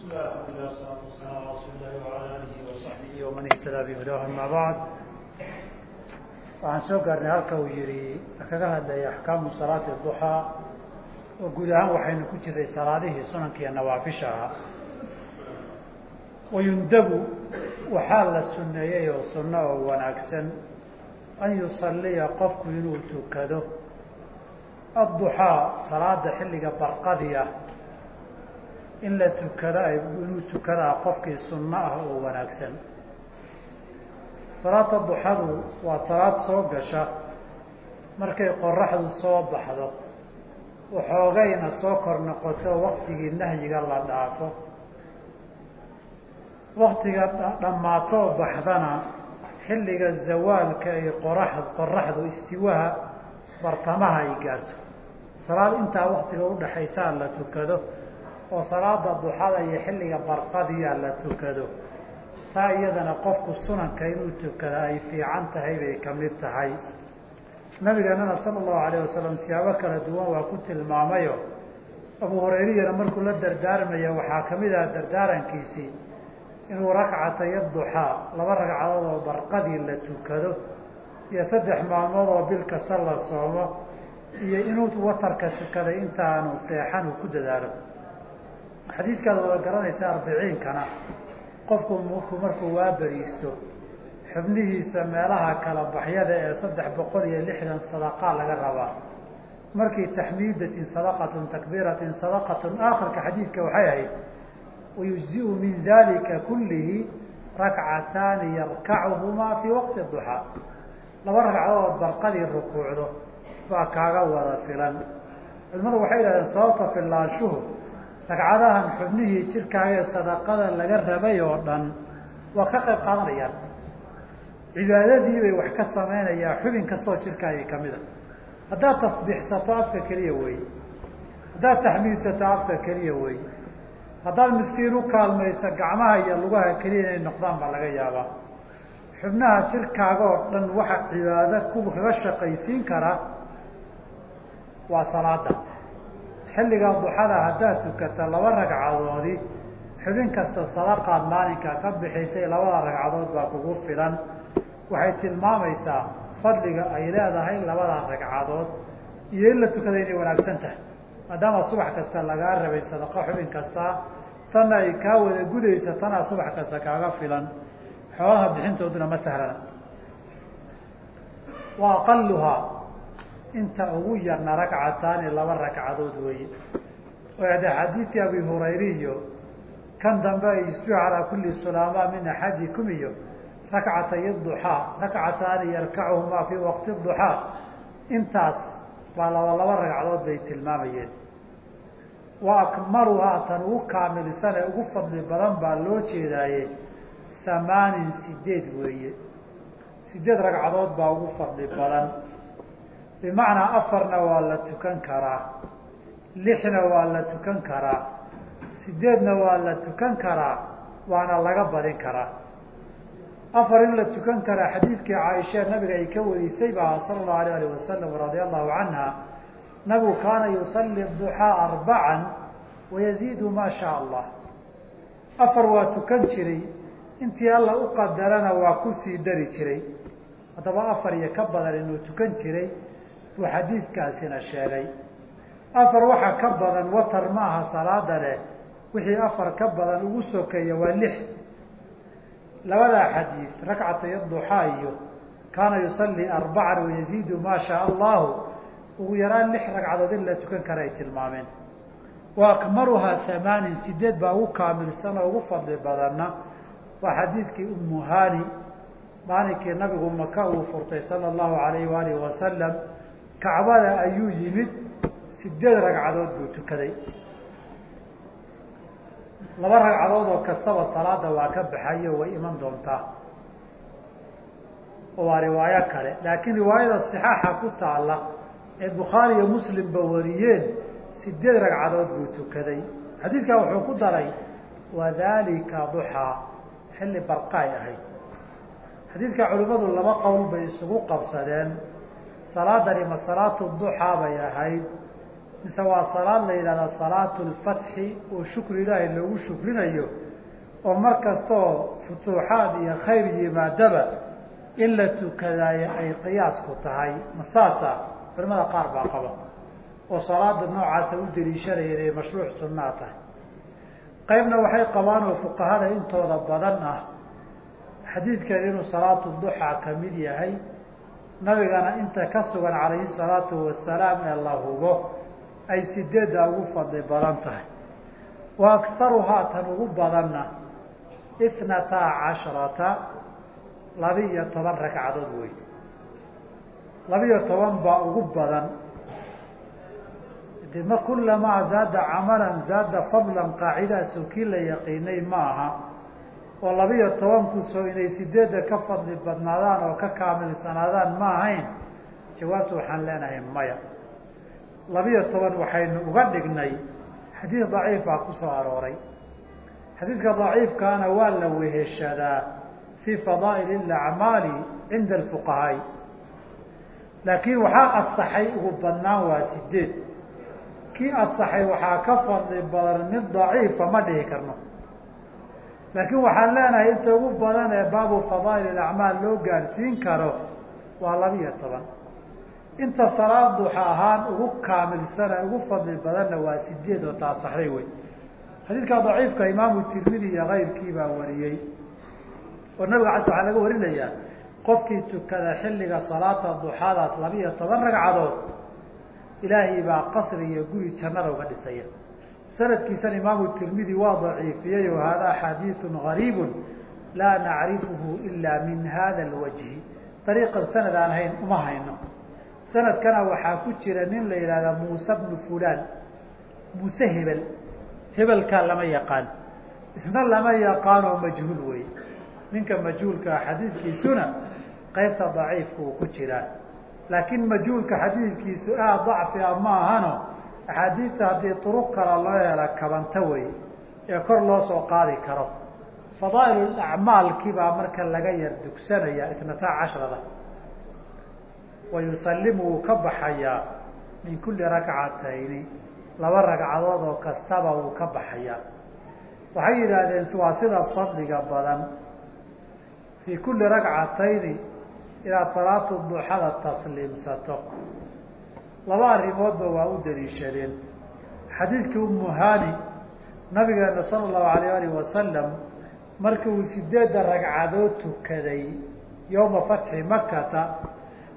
بسم الله الحمد لله والصلاة والسلام على رسول الله وعلى آله وصحبه ومن اهتدى بهداه أما بعد waxaan soo gaarnay halka uu yihi kaga hadlaya axkaamu salaati duxaa oo guud ahaan waxaynu ku jiray salaadihii sunanka iyo nawaafisha ahaa wayundabu waxaa la suneeyey oo sunno oo wanaagsan an yusaliya qofku inuu tukado adduxaa salaada xilliga barqadiya in la tukado inuu tukadaa qofkii sunno ah oo wanaagsan. Salaada duxadu waa salaad soo gasha. Markay qoraxdu soo baxdo waxoogayna soo kor noqoto waktigii nahyiga la dhaafo. Waktiga dhammaatoo baxdana xilliga zawaalka ay qorax qoraxdu istiwaha bartamaha ay gaarto. Salaad intaa waktiga udhaxaysaa la tukado oo salaada duxada iyo xilliga barqadiya la tukado. Taa iyadana qofku sunanka inuu tukada ay fiican tahay bay ka mid tahay. Nabigeenana sala allahu alayh wasalam siyaabo kala duwan waa ku tilmaamayo. Abu hurayriyana markuu la dardaarmaya waxaa ka mid aha dardaarankiisii inuu rakcatay duxaa laba ragcadood oo barqadii la tukado iyo saddex maalmood oo bil kasta la soomo iyo inuu watarka tukaday intaanu seexan uu ku dadaalo xadiidkaad wada garanaysa arbiciinkana qofku mku markuu waa beriisto xubnihiisa meelaha kala baxyada ee saddex boqol iyo lixdan sadaqaa laga rabaa. Markii taxmiidatin sadaqatun takbiiratin sadaqatun aakhirka xadiidka waxay ahayd wayujziu min dalika kullihi rakcataani yarkacuhumaa fii waqti duxaa laba ragcadood barqadii rukuucdo baa kaaga wada filan. Culimadu waxay yidhahdeen sababta filaanshuhu ragcadahan xubnihii jirkaaga ee sadaqada laga rabay oo dhan waa ka qayb qaadanayaan cibaadadii bay wax ka sameynayaan xubin kastoo jirkaaga kamida haddaad tasbiixsato afka keliya wey. Haddaad taxmiidsato afka keliya wey. Haddaad miskiin u kaalmayso gacmaha iyo lugaha keliya inay noqdaan baa laga yaabaa. Xubnaha jirkaaga oo dhan waxa cibaado ku kaga shaqaysiin kara waa salaada xilligaa duxada haddaad tukata laba ragcadoodi xubin kasta sadaqaad maalinka ka bixisay labada ragcadood baa kugu filan. Waxay tilmaamaysaa fadliga ay leedahay labada ragcadood iyo in la tukada inay wanaagsan tahay. Maadaama subax kasta lagaa rabay sadaqo xubin kasta tanna ay kaa wada gudaysa tanaa subax kasta kaaga filan. Xoolaha bixintooduna ma sahlana. Wa aqaluhaa inta ugu yarna ragcataani laba ragcadood weeye. De xadiidkii abi hurayriyo kan dambe ay isbiu calaa kuli sulaama min axadikum iyo rakcatay duxaa rakcataani yarkacuhumaa fii waqti duxaa intaas baa laba laba ragcadood bay tilmaamayeen. Wa akmaluhaa tan ugu kaamilsan ee ugu fadli badan baa loo jeedaaye hamaanin sideed weeye. Sideed ragcadood baa ugu fadli badan bimacnaa afarna waa la tukan karaa lixna waa la tukan karaa sideedna waa la tukan karaa waana laga badin karaa. Afar in la tukan karaa xadiidkii caaisha nabiga ay ka warisay baa sala allahu alayh alih wasalam radia allahu canha nabigu kaana yusali duxaa arbacan wayaziidu ma shaa allah. Afar waa tukan jiray intii alla u qadarana waa ku sii dari jiray. Haddaba afar iyo ka badan inuu tukan jiray buu xadiidkaasina sheegay. Afar waxa ka badan watar ma aha salaada leh wixii afar ka badan ugu sokeeya waa lix. Labadaa xadiid rakcatay duxaa iyo kaana yusalii arbacan wayaziidu maa shaa allahu ugu yaraan lix ragcadood in la tukan kara tilmaameen. Wa akmaluhaa hamaanin sideed baa ugu kaamilsan oo ugu fadli badanna. Waa xadiidkii umu hani maalinkii nabigu maka uu furtay sala allahu alayhi waalihi wasalam kacbada ayuu yimid sideed ragcadood buu tukaday. Laba ragcadood oo kastaba salaada waa ka baxayo way iman doontaa. Oo waa riwaayo kale laakiin riwaayada صixaaxa ku taala ee bukhaari iyo muslimba wariyeen sideed ragcadood buu tukaday. Xadiidkaa wuxuu ku daray wadalika duxaa xilli barqaay ahayd. Xadiidka culimmadu laba qowl bay isugu qabsadeen salaadani ma salaatu duxaa bay ahayd. Mise waa salaad la yidhahda salaatu lfatxi oo shukri ilaahay loogu shukrinayo oo mar kastoo futuuxaad iyo khayr yimaadaba in la tukadaayo ay qiyaasku tahay. Masaasa culamada qaar baa qaba oo salaada noocaasa u daliishanaya inay mashruuc sunnaa tahay. Qaybna waxay qabaan oo fuqahada intooda badan ah. Xadiidkeeda inuu salaatu duxaa ka mid yahay nabigana inta ka sugan calayhi salaatu wasalaam ee la hubo ay sideedda ugu fadli badan tahay. Wa aktaruhaa tan ugu badanna itnataa casharata laba-iyo toban ragcadood wey laba-iyo toban baa ugu badan. De ma kulamaa zaada camalan zaada fadlan qaacidaaso kii la yaqiinay ma aha oo laba-iyo tobankusoo inay sideedda ka fadli badnaadaan oo ka kaamilsanaadaan ma ahayn jawaabtu waxaan leenahay maya. Laba-iyo toban waxaynu uga dhignay xadiid daciif baa ku soo arooray. Xadiidka daciifkaana waa la weheshadaa fii fadaa'il alacmaali cinda alfuqahaai. Laakiin waxaa asaxay ugu badnaan waa sideed. Kii asaxay waxaa ka fadli badan mid daciifa ma dhihi karno laakiin waxaan leenahay inta ugu badan ee baabu fadaa'il alacmaal loo gaadhsiin karo waa laba-iyo toban. Inta salaad duxa ahaan ugu kaamilsana ugu fadli badanna waa sideed oo taasaxday wey xadiidka daciifka imaamu tirmidi iyo kayrkii baa wariyey oo nabiga cas waxaa laga warinayaa qofkii tukada xilliga salaata duxadaas laba-iyo toban ragcadood ilaahay baa qasri iyo guri jannada uga dhisaya sanadkiisan imaamu tirmidi waa daciifiyey o hada xadiiu gariib laa nacrifuhu ilaa min hada اwajhi ariiqan sanad aan hayn uma hayno. Sanadkana waxaa ku jira nin la yihahda muuse bnu fulaan. Muuse hebel. Hebelkaa lama yaqaan. Isna lama yaqaanoo majhuul wey ninka majhuulkaa ah xadiidkiisuna qaybta daciifka uu ku jiraa laakiin majhuulka xadiidkiisu aad dacfi a ma ahano axaadiista haddii turuq kala loo hela kabanta wey ee kor loo soo qaadi karo. Fadaa'il acmaalkii baa marka laga yar dugsanaya itnataa cashrada. Wa yusalimu wuu ka baxayaa min kulli rakcatayni. Laba ragcadood oo kastaba wuu ka baxayaa. Waxay yidhaahdeen waa sida fadliga badan. Fii kulli ragcatayni inaad salaatu duxada tasliimsato laba arrimoodba waa u daliishadeen. Xadiidkii umuhani nabigeena sala allahu alayh alih wasalam markii uu sideedda ragcadood tukaday yowma fatxi makata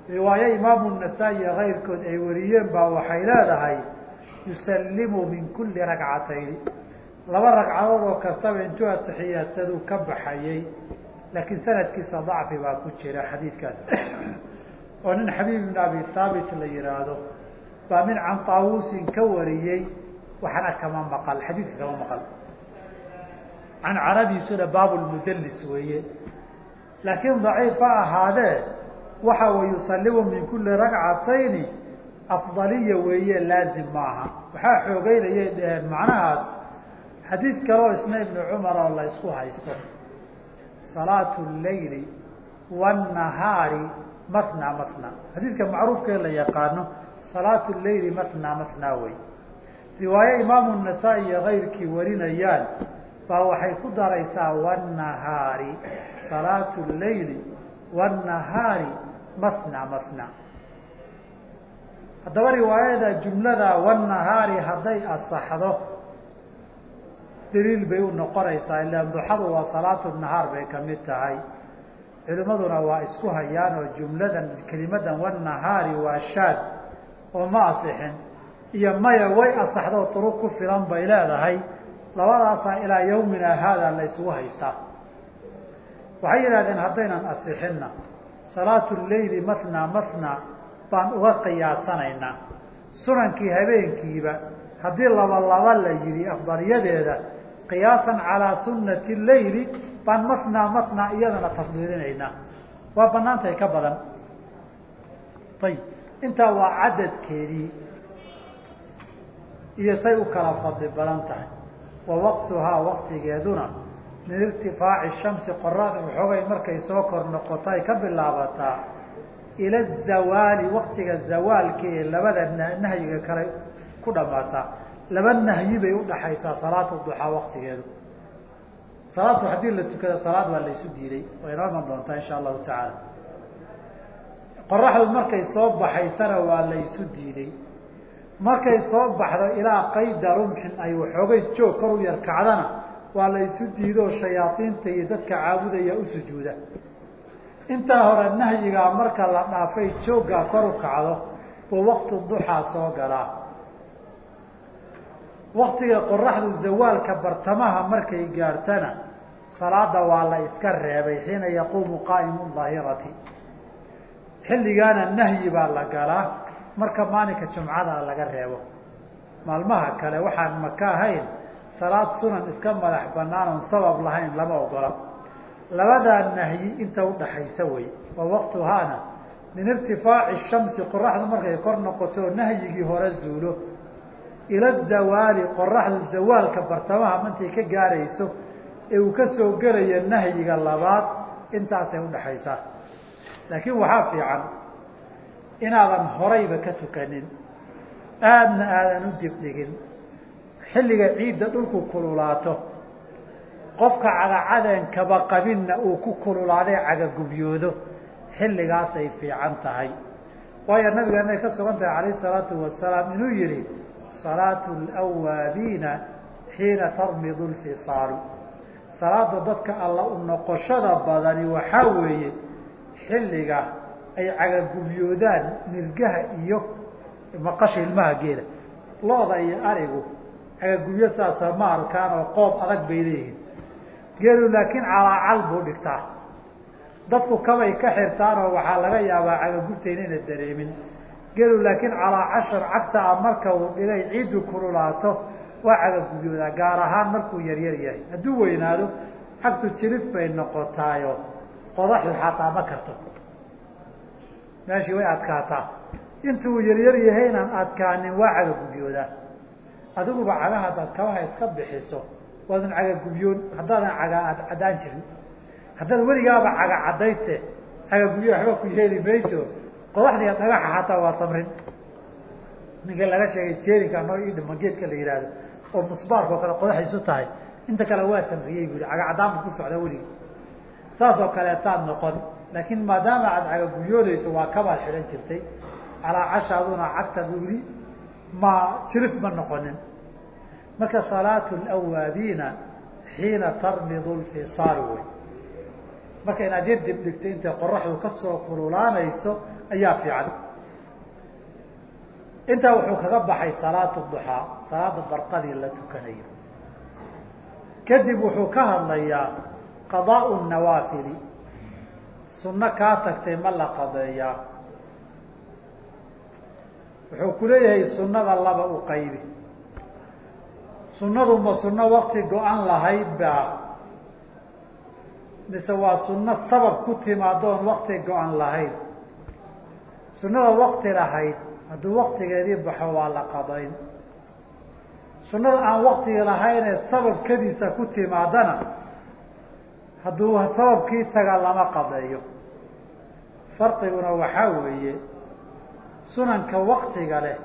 riwaayo imaamu nasaa-i iyo kayrkood ay wariyeen baa waxay leedahay yusallimu min kulli ragcatayni laba ragcadood oo kastaba intuu atixiyaasaduu ka baxayay laakiin sanadkiisa dacfi baa ku jira xadiidkaas. Oo nin xabiib ibn abi haabit la yihaahdo baa min can taawusin ka wariyey waxna kama maqal xadiidka kama maqal. Can caradiisuna baabulmudalis weeye. Laakiin daciif ha ahaadee waxa way yusalimu min kulli ragcatayni afdaliya weeye laazim maaha waxaa xoogeynayay dheheen macnahaas xadiid kaleo isna ibnu cumar oo la isku haysto. Salaatu llayli wاnahaari matna matna. Xadiidka macruufkee la yaqaano salaat leyli matnaa matnaa wey. Riwaaye imaamu nasaa-i iyo kayrkii warinayaan baa waxay ku daraysaa wanahaari salaat leyli wanahaari matnaa matnaa haddaba riwaayada jumlada wanahaari hadday asaxdo daliil bay u noqonaysaa ilaan duxadu waa salaatu nahaar bay ka mid tahay. Culimmaduna waa isku hayaan oo jumladan kelimadan wanahaari waa shaad oo ma asixin iyo maya way asaxdo turuq ku filan bay leedahay. Labadaasaa ilaa yawmina haada la isugu haystaa waxay yidhahdeen haddaynan asixinna. Salaatu leyli matna matna baan uga qiyaasanaynaa. Sunankii habeenkiiba haddii laba laba la yihi afdaliyadeeda qiyaasan calaa sunati leyli baan matna matna iyadana tafdiilinaynaa. Waa banaantahay ka badan. Ayib intaa waa cadadkeedii iyo say u kala fadli badan tahay. Wa waqtuhaa waqtigeeduna min irtifaaci shamsi qoraada waxoogay markay soo kor noqoto ay ka bilaabataa ila zawaali waktiga zawaalka ee labada nahyiga kale ku dhamaataa. Laba nahyi bay udhaxaysaa salaatu duxaa waktigeedu salaadtu haddii la tukado salaad waa la isu diiday way inoo iman doontaa insha allahu tacaala qoraxdu markay soo baxaysana waa la isu diiday markay soo baxdo ilaa qayda rumxin ay waxoogay joog kor u yar kacdana waa la isu diidoo shayaaiinta iyo dadka caabudaya u sujuuda. Intaa hore nahyigaa marka la dhaafay jooggaa kor u kacdo buu waktu duxaa soo galaa. Waktiga qoraxdu zawaalka bartamaha markay gaartana salaada waa la iska reebay xiina yaquumu qaa'imu daahirati xilligaana nahyi baa la galaa marka maalinka jumcada laga reebo. Maalmaha kale waxaan maka ahayn salaad sunan iska madax banaan oon sabab lahayn lama ogola. Labadaa nahyi inta udhaxaysa wey wa waktuhaana min irtifaaci shamsi qoraxdu markay kor noqoto nahyigii hore zuulo. Ila zawaali qoraxdu zawaalka bartamaha mantay ka gaarayso ee uu ka soo gelaya nahyiga labaad intaasay udhaxaysaa laakiin waxaa fiican inaadan horayba ka tukanin aadna aadan u dibdhigin xilliga ciidda dhulku kululaato qofka cagacadeen kaba qabinna uu ku kululaadee cagagubyoodo xilligaasay fiican tahay. Waayo nabigeena ka sugan tahay calayh salaatu wasalaam inuu yihi salaatu lwaabiina xiina tarmidu lfisaalu salaada dadka alla u noqoshada badani waxaa weeye xilliga ay cagagubyoodaan nirgaha iyo maqasha ilmaha geela. Looda iyo arigu cagagubyo saasa ma arkaan oo qoob adag bay leeyihiin. Geelu laakiin calaacal buu dhigtaa. Dadku kabay ka xirtaan oo waxaa laga yaabaa cagagubta inayna dareemin. Geelu laakiin calaacashar cagta a marka uu dhigay ciiddu kululaato waa cagagubyoodaa gaar ahaan markuu yaryar yahay. Hadduu weynaado cagtu jilif bay noqotaayo qodaxdu xataa ma karto. Meeshii way adkaataa. Intuu yaryar yahay inaan adkaanin waa cagagubyoodaa adiguba caga haddaad kabaha iska bixiso. Waadan cagagubyoon haddaadan caga caddaan jirin. Haddaad weligaaba caga caddayte cagagubyo waxba ku yeeli mayso. Qodaxdiga dhagaxa xataa waa tamrin. Ninka laga sheegay jeerinka noo ii dhima geedka la yihahdo oo musbaarkao kale qodaxdiisu tahay. Inta kale waa tamriyey bu caga caddaan bu ku socdaa weligi saas oo kaleetaad noqon. Laakiin maadaama aad cagaguyoodayso waa kabaad xidhan jirtay. Calaacashaaduna cagtaad weli ma jirif ma noqonin. Marka salaatu lawaabiina xiina tarmidu lfisaal wey. Marka inaad yar dib intay qoraxdu ka soo kululaanayso ayaa fiican. Intaa wuxuu kaga baxay salaatu duxaa salaada barqadii la tukanayo. Kadib wuxuu ka hadlayaa qadaau nawaafili. Sunno kaa tagtay ma la qadeeyaa. Wuxuu ku leeyahay sunnada laba u qaybi. Sunnadu ma sunno wakti go-an lahayd ba mise waa sunno sabab ku timaadoon wakti go-an lahayd. Sunnada wakti lahayd hadduu waktigeedii baxo waa la qadayn. Sunnada aan waktigii lahaynee sababkadiisa ku timaadana hadduu sababkii taga lama qadeeyo. Farqiguna waxaa weeye sunanka waktiga leh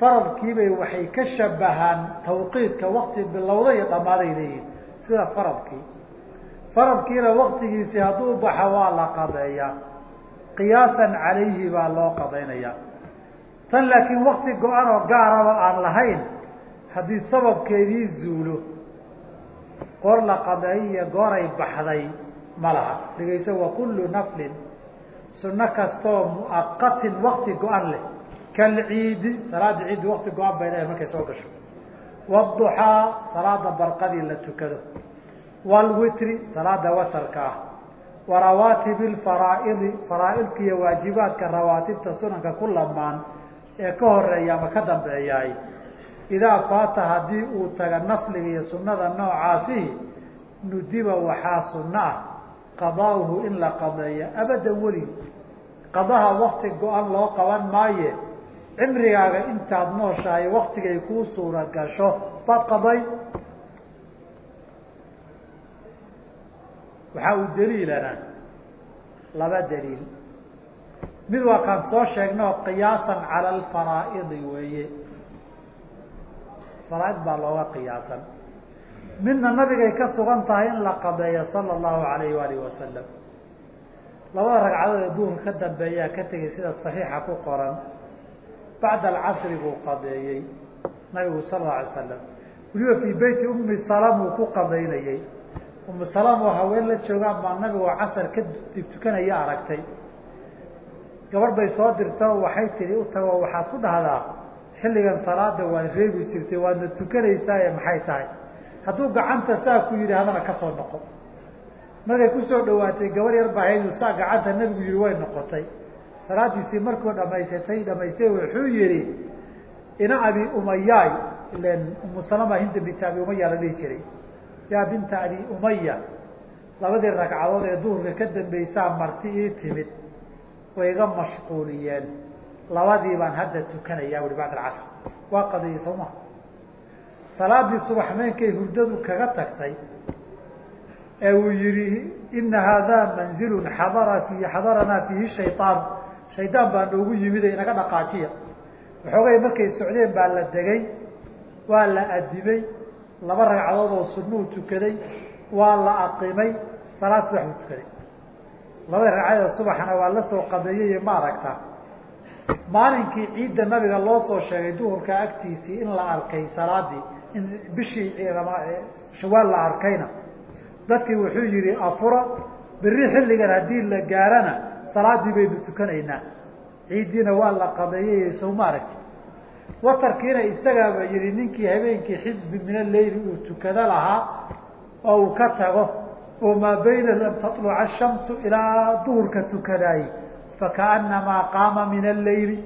faradkiibay waxay ka shabahaan tawqiidka wakti bilowda iyo dhammaaday leeyihiin sida faradkii. Faradkiina waktigiisii hadduu baxo waa la qadeeyaa qiyaasan calayhi baa loo qadaynayaa. Tan laakiin wakti go-an oo gaaraba aan lahayn haddii sababkeedii zuulo goor la qadeeyo iyo gooray baxday ma laha. Dhegayso wa kullu naflin sunno kastoo muaqatin wakti go-an leh. Kalciidi salaada ciiddi wakti go-an bay leedahay markay soo gasho. Wduxaa salaada barqadii la tukado. Wlwitri salaada watarka. Ah wa rawaatib lfaraaidi faraaidka waajibaadka rawaatibta sunanka ku lamaan ee ka horreeya ama ka dambeeyaay idaa faata haddii uu taga nafliga iyo sunada noocaasi nudiba waxaa sunno ah qadaauhu in la qadeeyo abadan welig qadaha wakti go-an loo qaban maaye cimrigaaga intaad nooshahay waktigay kuu suura gasho baad qaday waxaa uu daliilana laba daliil mid waa kaan soo sheegnao qiyaasan cala alfaraa'idi weeye faraaid baa looga qiyaasan. Midna nabigay ka sugan tahay in la qadeeyo sala allahu alayh waalihi wasalam labada ragcadood ee duhur ka dambeeyaa ka tegay sida saxiixa ku qoran bacda alcasri buu qadeeyey nabigu sal alla alay slam weliba fii beyti ummi salam uu ku qadaynayey ummu salam oo haween la joogaan baa nabigu casar ka tukanaya aragtay. Gabadh bay soo dirta waxay tihi u tago waxaad ku dhahdaa xilligan salaada waad reebi jirtay waadna tukanaysaaye maxay tahay? Hadduu gacanta saa ku yidhi hadana ka soo noqo. Markay ku soo dhawaatay gabar yar baa haydu saa gacanta nabigu yihi way noqotay. Salaadiisii markuu dhamaysatay dhamaystay wuxuu yihi ina abi umayaay ilen umu salama hinda binta abi umaya la dhihi jiray. Yaa binta abi umaya labadii ragcadood ee duhurka ka dambeysaa marti ii timid way iga mashquuliyeen labadii baan hadda tukanaya ui bacd alcasr. Waa qadiyey soo maha salaadii subaxmeenkay hurdadu kaga tagtay ee uu yihi ina haadaa manzilun xadara fi xadaranaa fiihi shayaan shaydaan baa noogu yimid inaga dhaqaajiya. Waxoogay markay socdeen baa la degay waa la adimay laba ragcadood oo sunuu tukaday waa la aqimay salaad subax buu tukaday. Labada ragcadood subaxna waa la soo qadeeyey ma aragta maalinkii ciidda nabiga loo soo sheegay duhurka agtiisii in la arkay salaadii in bishii shawaal la arkayna. Dadkii wuxuu yihi afura beri xilligan haddii la gaarana salaadii baynu tukanaynaa ciiddiina waa la qadeeyey sowma aragti. Watarkiina isagaaba yihi ninkii habeenkii xisbi min aleyli uu tukado lahaa oo uu ka tago oo maa bayna lam taluca ashamsu ilaa duhurka tukadaay fakaanamaa qaama min alleyli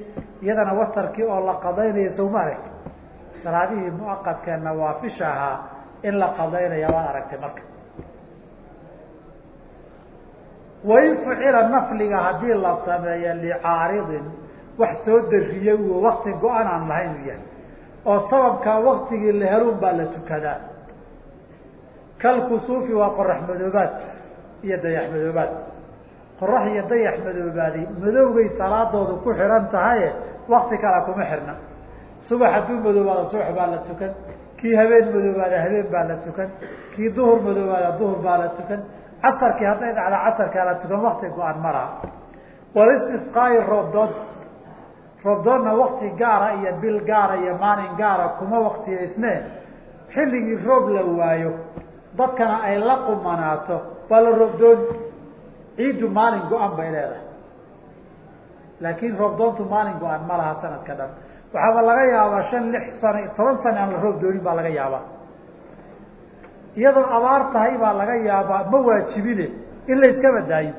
iyadana watarkii oo la qadaynaya sowma aragti salaadihii muaqadkee nawaafisha ahaa in la qadaynaya waad aragtay marka. Wain fucila nafliga haddii la sameeyo licaaridin wax soo dariyey u wakti go-an aan lahayn yahay. Oo sababkaa waktigii la heluun baa la tukadaa. Kalkusuufi waa qorax iyo dayax qorax iyo dayax madoobaadi madowgay salaadoodu ku xidhan tahaye wakti kale kuma xirna. Subax hadduu madoobaado subax baa la tukan. Kii habeen madoobaada habeen baa la tukan. Kii duhur madoobaada duhur baa la tukan. Casarkii hadday dhacda casarkaa la tukan wakti go-an ma laha. Walistisqaai roobdoon roobdoonna wakti gaara iyo bil gaara iyo maalin gaara kuma waktiyaysmee xilligii roob la waayo. Dadkana ay la qumanaato. Waa la roobdoon ciiddu maalin go-an bay leedahay. Laakiin roobdoontu maalin go-an ma laha sanadka dhan. Waxaaba laga yaabaa shan lix sano toban sano aan la roob doonin baa laga yaabaa. Iyadoo abaar tahay baa laga yaabaa ma waajibine in la iskaba daayo.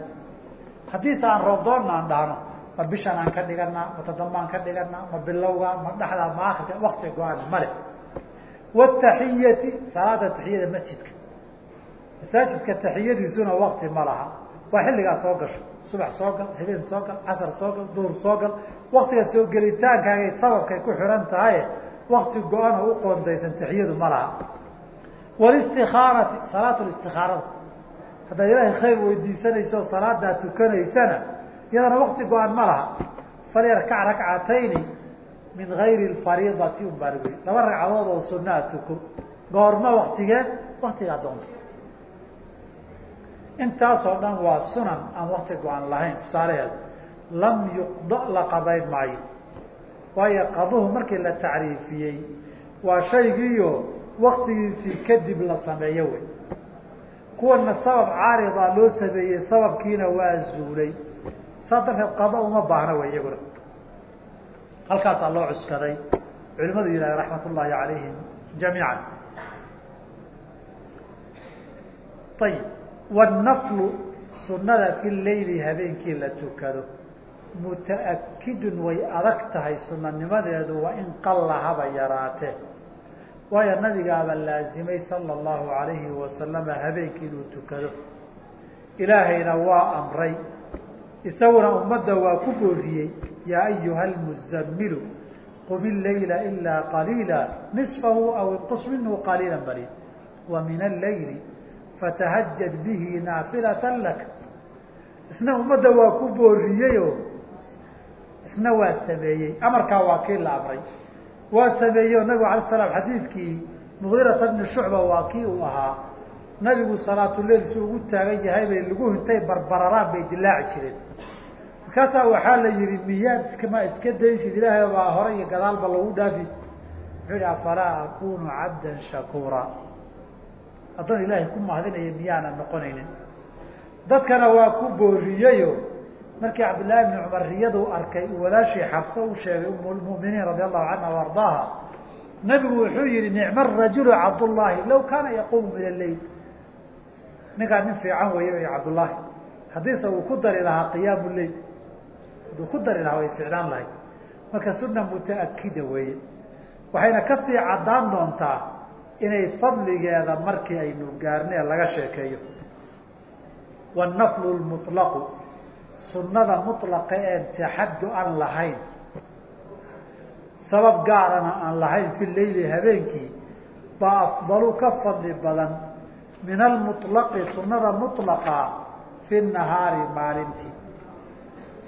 Haddiise aan roobdoonna aan dhahno ma bishan aan ka dhiganaa ma todobaan ka dhiganaa ma bilowga ma dhexda ma akrika wakti go-an male wataxiyati salaada taxiyada masjidka. Masaajidka taxiyadiisuna wakti ma laha waa xilligaa soo gasho. Subax soo gal habeen soo gal casar soo gal duhur soo gal. Waktiga soo gelitaankaagay sababkay ku xihan tahaye wakti go-an oo u qoondaysan taxiyadu ma laha. Wlistikaarati salaat listikaarada haddaad ilaahay khayr weydiisanayso o salaadaa tukanaysana iyadana wakti go-an ma laha. Falyarkac rakcatayni min gayri fariidati un baan ui laba ragcadood oo sunaa tuko goorma waktigee waktigaa doonta intaasoo dhan waa sunan aan wakti go-an lahayn tusaalaheeda lam yuqda la qadayn maayo. Waayo qaduhu markii la tacriifiyey waa shaygiiyo waktigiisii kadib la sameeyo wey. Kuwana sabab caarida loo sameeyey sababkiina waa zuulay. Saas darteed qada uma baahna wey iyaguna. Halkaasaa loo cuskaday culimadu yidhahda raxmat ullaahi calayhim jamiica ayib wannaflu sunada fi leyli habeenkii la tukado mutaakidun way adag tahay sunanimadeedu waa in qalla haba yaraatee waayo nabigaaba laazimay sala allahu alayhi wasalama habeenkii inuu tukado ilaahayna waa amray isaguna ummadda waa ku booriyey yaa ayuha almuzamilu qum ilayla ilaa qaliila nisfahu aw inqus minhu qaliila bali wa min allayli fatahajad bihi naafilata lak. Isna ummadda waa ku booriyeyo isna waa sameeyey. Amarkaa waa kii la amray. Waa sameeyo nabigu alay slam xadiidkii mugiirata bni shucba waa kii uu ahaa. Nabigu salaatuleil si ugu taagan yahay bay lagu hintay barbararaan bay dilaaci jireen. Markaasaa waxaa la yihi miyaad iskama iska daysid ilaahay baa hore iyo gadaalba lagu dhaafi. Wuxuu yihi afalaa akunu cabdan shakuura addoon ilaahay ku mahadinaya miyaanan noqonaynin. Dadkana waa ku booriyeyo markii cabdillaahi bni cumar riyadu arkay walaashii xabso u sheegay ummulmuminiin radi allahu canha wa ardaaha. Wuxuu yihi nicma rajulu cabdullaahi law kaana yaquumu min alleyl ninkaa nin fiican weeye cabdullaahi haddiise uu ku dari lahaa qiyaamu leyl hadduu ku dari lahaa way ficnaan lahayd. Marka sunna mutaakida weeye. Waxayna ka sii caddaan doontaa inay fadligeeda markii aynu gaarnee laga sheekeeyo. Wanaflu lmutlaqu sunnada mutlaqa een taxaddu aan lahayn. Sabab gaarana aan lahayn fi leyli habeenkii baa afdalu ka fadli badan min almutlaqi sunnada mutlaqa fi nahaari maalintii.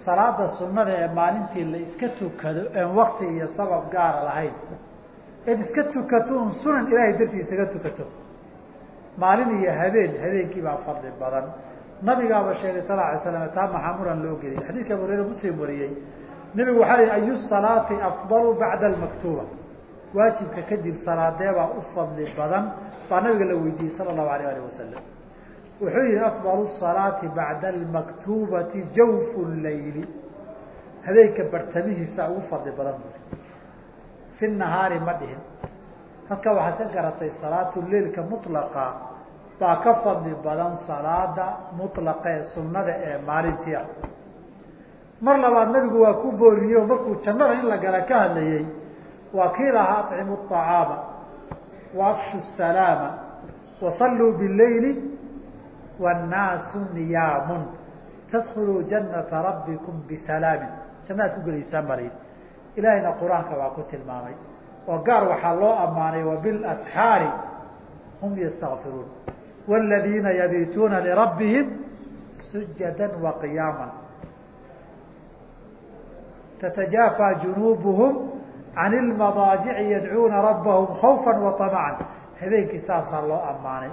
Salaada sunnada ee maalintii la iska tukado een wakti iyo sabab gaara lahayn eed iska tukato un sunan ilaahay dartii isaga tukato. Maalin iyo habeen habeenkii baa fadli badan. Nabigaaba sheegay sal alay slam taa maxamuran loo geliyay xadiidka abu hurayra muslim wariyey nebigu waxaa yihi ayu salaati afdalu bacda almaktuuba waajibka kadib salaadeebaa u fadli badan baa nabiga la weydiiyey sala allahu alayh alih wasalam wuxuu yihi afdalu salaati bacda almaktubati jawfu leyli habeenka bartamihiisa ugu fadli badan. bu fi nahaari ma dhihin. Halka waxaad ka garatay salaatu leilka mutlaqa baa ka fadli badan salaada mutlaqa ee sunnada ee maalintii ah mar labaad nabigu waa ku booriye markuu jannada in la gala ka hadlayey waa kii lahaa acimu acaama waafshu salaama wasalluu bileyli wannaasu niyaamun tadkuluu janata rabbikum bisalaamin. Jannaad ku gelaysaan malay ilaahayna qur-aanka waa ku tilmaamay oo gaar waxaa loo ammaanay wabilasxaari hum yastakfiruun wاladiina yabiituuna lirabbihim sujada waqiyaama تتجافى جنوبهم عن المضاجع يدعوuna ربهم خوفا وطمعا habeenkii saasaa loo amaanay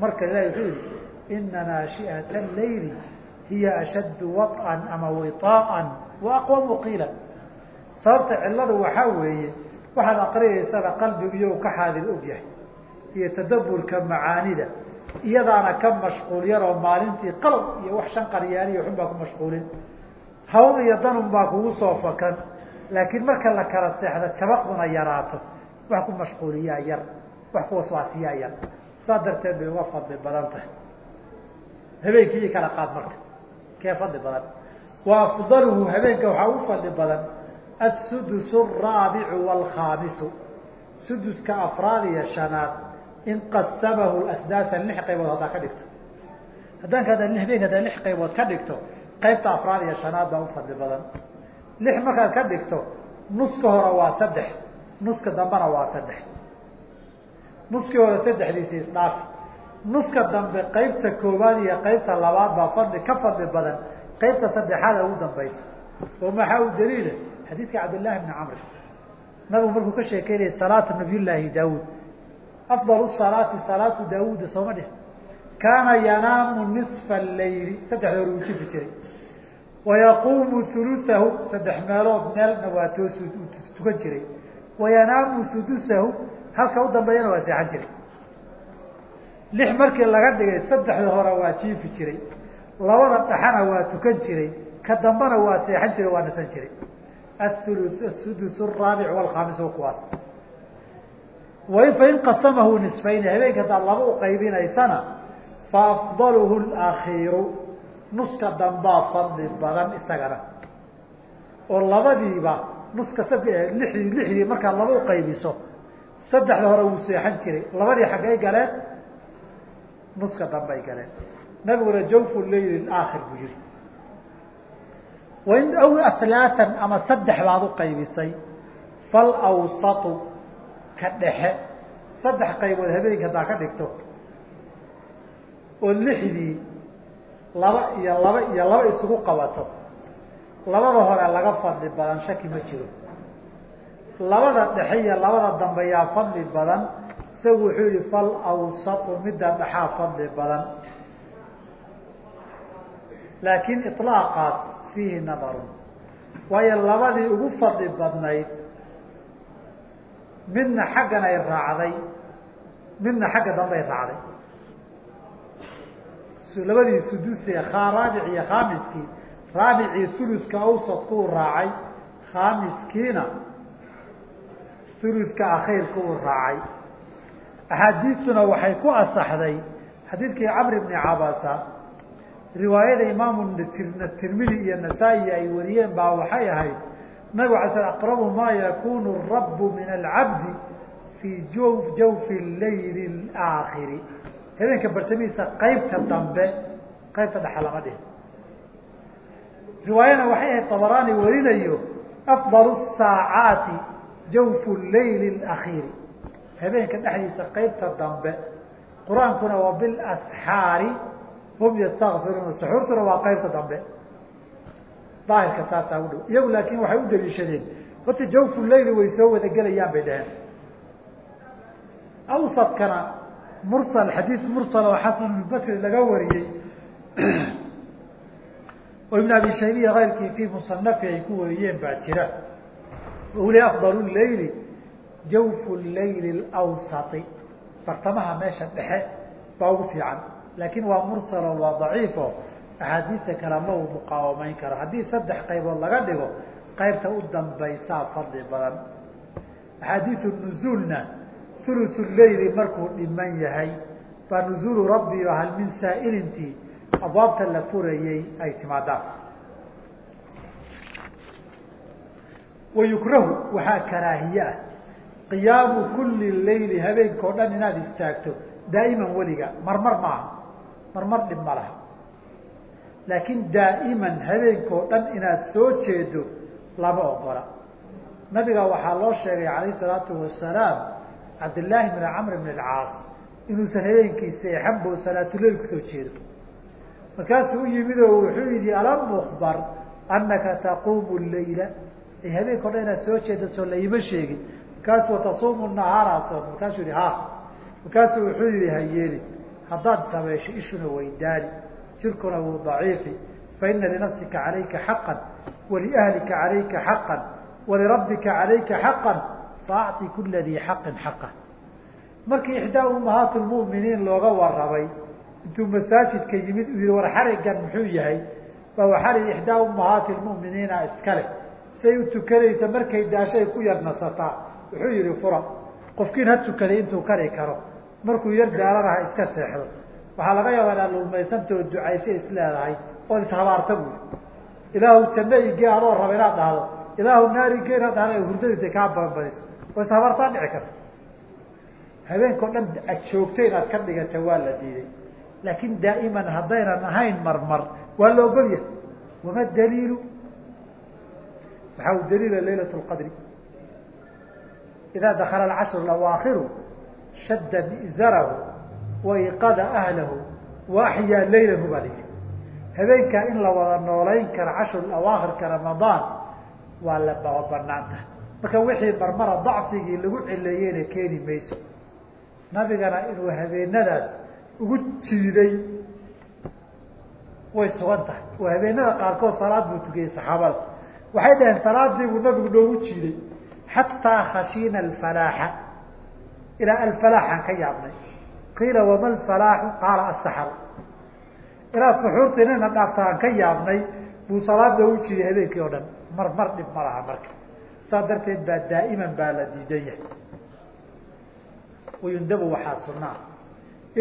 marka ilahi wuxuu yihi إna ناaشhiئaة الlayl hiya أشhaد وطئا ama wiطاءa waaqwamu qiila sababta cilada waxaa weeye waxaad aqriyaysaga qalbigiyou ka xaadir og iyo tadaburka macaanida iyadaana ka mashquul yaroo maalintii qalab iyo wax shan qaryaani baa ku mashquulin. Hawl iyo danun baa kugu soo fakan laakiin marka la kala seexda jabaqduna yaraato. Wax ku mashquuliyaa yar wax ku waswaasiyaa yar. Saas darteed bay uga fadli badan tahay. Habeenkii kala qaad marka kee fadli badan? Wa afdaluhu habeenka waxaa ugu fadli badan asudus araabicu waalkhaamisu suduska afraad iyo shanaad in qasamahu asdaasa lix qaybood haddaa ka dhigto haddaan ka habeenka haddaa lix qaybood ka dhigto qaybta afraad iyo shanaad baa u fadli badan lix markaad ka dhigto nuska hore waa saddex nuska dambena waa saddex nuskii hore saddexdiisi isdhaafi nuska dambe qaybta koowaad iyo qaybta labaad baa fadli ka fadli badan qaybta saddexaada ugu dambaysa oo maxaa u daliila xadiidka cabdillahi bni camr. Nabigu markuu ka sheekeynayay salaata nabiy llaahi daawuud. Afdal salaati salaatu daawuuda sooma dhih. Kaana yanaamu niصfa اlayli saddexda hore uu jifi jiray. Wayaquumu ulusahu saddex meelood meelna waa toos tukan jiray. Wayanaamu sudusahu halka u dambeeyana waa seexan jiray. Lix markii laga dhigay saddexda hore waa jiifi jiray labada dhaxana waa tukan jiray ka dambana waa seexan jiray waa nasan jiray. Aulu asudus araabic walkhamis kuwaas. Fain qasamahu nisfayni habeenka hadaad laba u qaybinaysana faafdaluhu lakhiiru nuska dambaa fadli badan isagana. Oo labadiiba nuska lixdii lixdii markaad laba u qaybiso saddexda hore wuu seexan jiray. Labadii xaggay galeen nuska dambay galeen nabiguna jawfu leyl aakhir buu yihi wain aw alaaan ama saddex baad u qaybisay falawsatu ka dhexe. Saddex qaybood habeenka haddaa ka dhigto oo lixdii laba iyo laba iyo laba isugu qabato labada hore laga fadli badan shaki ma jiro. Labada dhexe iyo labada dambe yaa fadli badan. Isagu wuxuu yihi fal awsatu midda dhexaa fadli badan laakiin iطlaaqaas fiihi nadarun waayo labadii ugu fadli badnayd midna xaggan ay raacday midna xagga dambe ay raacday labadii sudusi raabic iyo khaamiskii raabicii suluska awsadkuu raacay khaamiskiina suluska akhiirka uu raacay. Axaadiistuna waxay ku asaxday xadiidkii camr bni cabasa riwaayada imaam tirmidi iyo nasaa-i ay wariyeen baa waxay ahayd nabigu ala sl aqrabu maa yakunu rabu min alcabdi fii jawfi leyli اaakhiri habeenka bartamihiisa qaybta dambe qaybta dhexe lama dhihin. Riwaayana waxay ahayd abarani warinayo afdal saacaati jawfu leyli اakhiiri habeenka dhexdiisa qaybta dambe qur'aankuna waa hum ystakfiruuna suxuurtuna waa qaybta dambe. Daahirka taasaa u dhow. Iyagu laakin waxay u daliishadeen horta jawfu way soo wada gelayaan bay dhaheen. Awsadkana mursal xadiid mursal oo xasan basri laga wariyey. Oo ibn abi shaybiya keyrkii fii musanafi ay ku wariyeen baa jira. Uli afdal leyli jawfu layli lwsati bartamaha meesha dhexe baa ugu fiican laakin waa mursalo waa daciifo axaadiista kale ma uu muqaawamayn karo. Haddii saddex qaybood laga dhigo qaybta u dambaysaa fadli badan. Axaadiisu nuzuulna ulusu leyli markuu dhiman yahay baa nuzuulu rabbi o hal min saa'ilintii abwaabta la furayey ay timaadaan wa yukrahu waxaa karaahiye ah qiyaamu kuli leyli habeenkao dhan inaad istaagto daa'iman weliga marmar maaha marmar dhib ma laha. Laakiin daa'iman habeenkao dhan inaad soo jeedo lama ogola nabiga waxaa loo sheegay calayh salaatu wasalaam cabdillaahi bn camr bn alcaas inuusan habeenkii seexan bo salaatuleil ku soo jeedo. Markaasuu u yimid oo wuxuu yihi alam ukbar anaka taquumu layla habeenka o dhan inaad soo jeeda soo laima sheegin. Markaasuu tasuumu nahaara soom markaasuu yihi ha markaasuu wuxuu yihi hayeeli haddaad sameysho ishuna waydaani jirkuna wuu daciifi. Faina linafsika calayka xaqan waliahlika calayka xaqan walirabbika calayka xaqan faacطi kula dii xaqin xaqa. Markii ixdaa umahaat lmu'miniin looga warramay intuu masaajidka yimid uu yihi war xarigan muxuu yahay? Ba waxaa lihi ixdaa umahaati lmu'miniina iskale say u tukanaysa markay daashay ku yar wuxuu yihi fura qofkiin ha tukaday intuu kari karo markuu yar daalanaha iska seexdo. Waxaa laga yaabaa inaad lulmaysanta oo ducaysa is leedahay ood ishabaarta buui ilaahu janno igee adoo raba inaad dhahdo. Ilaahu naarigee inaad dhahdo hurdadita kaa babanbadiso oo ishabaartaa dhici karta. Habeenka o dhan ad joogto inaad ka dhigata waa la diiday. Laakin daa'iman haddaynan ahayn marmar waa la ogol yahay. Wama daliilu? Waxaa u daliila laylat lqadri idaa dakala alcashru awaakiru shadda mizarahu waiqada ahlahu wa axyaa laylahu baa layihi habeenkaa in la wada noolayn karo cashru awaakhirka ramadaan waa la baba tahay marka wixii marmara dacfigii lagu cileeyeyna keeni mayso. Nabigana inuu habeenadaas ugu jiiday way sugan tahay. Oo habeenada qaarkood salaad buu tukiyey saxaabada. Waxay dhaheen salaadii buu nabigu noogu jiiday. Xataa khashiina alfalaaxa ilaa alfalaaxaan ka yaabnay qiila wama alfalaaxu qaala asaxru ilaa suxuurta inayna dhaafta aan ka yaabnay buu salaad noogu jiiday habeenkii oo dhan mar mar dhib ma laha marka saas darteed baa daa'iman baa la diidan yahay wayundabu waxaa sunaa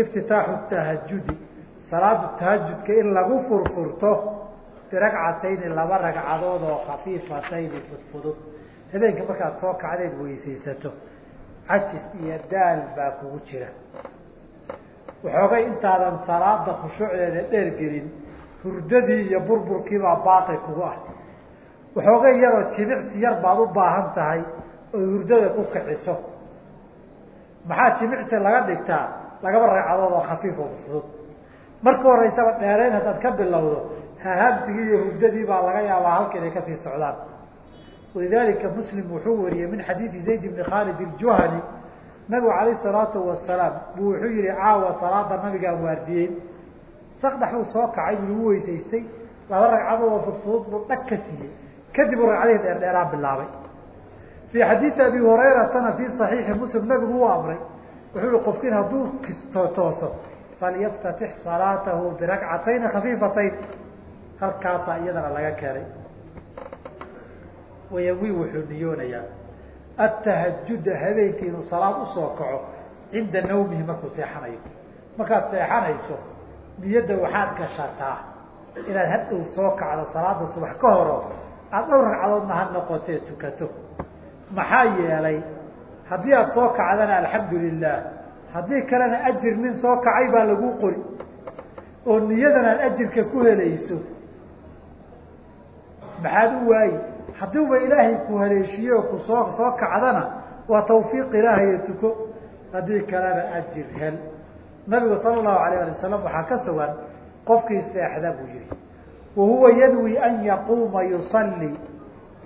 iftitaaxu tahajudi salaadu tahajudka in lagu furfurto biragcatayni laba ragcadood oo khafiifatayni fudfudud habeenka markaad soo kacdeed weysaysato cajis iyo daal baa kugu jira. Waxoogay intaadan salaada khushuucdeeda dheer gelin hurdadii iyo burburkiibaa baaqi kugu ah. Waxoogay yaroo jimicsi yar baad u baahan tahay oo hurdada ku kiciso maxaa jimicsi laga dhigtaa? Lagaba ragcadood oo khafiif oo fudud. Marka horeysaba dheerayn haddaad ka bilowdo hahaabsigii iyo hurdadii baa laga yaabaa halka inay ka sii socdaan walidalika muslim wuxuu wariyey min xadiidi zayd bni khaalid iljuhani nabigu calayh salaatu wasalaam buu wuxuu yihi caawa salaada nabigaan waardiyey sakdax uu soo kacay buu lagu weysaystay laba ragcadood oo fudfudud buu dhag ka siiyey kadib uu ragcadihii dheerdheeraa bilaabay fii xadiidi abi hurayratana fii saxiixi muslim nabigu u amray wuxuu yihi qofkin hadduu kisto tooso falyaftatix salaatahu birakcatayni khafiifatayn halkaasaa iyadana laga keenay wayawi wuxuu niyoonayaa atahajuda habeenkii inuu salaad u soo kaco cinda nawmihi markuu seexanayo. Markaad seexanayso niyadda waxaad gashataa inaad hadhow soo kacdo salaada subax ka horo aada dhowr ragcadoodna ha noqotee tukato. Maxaa yeelay haddii aada soo kacdana alxamdu lilah haddii kalena ajir nin soo kacay baa lagu qori. Oo niyadan aad ajirka ku helayso maxaad u waayi haddiuba ilaahay ku haleeshiye oo ku soo soo kacdana waa tawfiiq ilaahayo tuko. Haddii kalena ajir hel. Nabigu sala allahu alayh ali wasalam waxaa ka sugan qofkii seexda buu yihi wa huwa yanwi an yaquuma yusalli.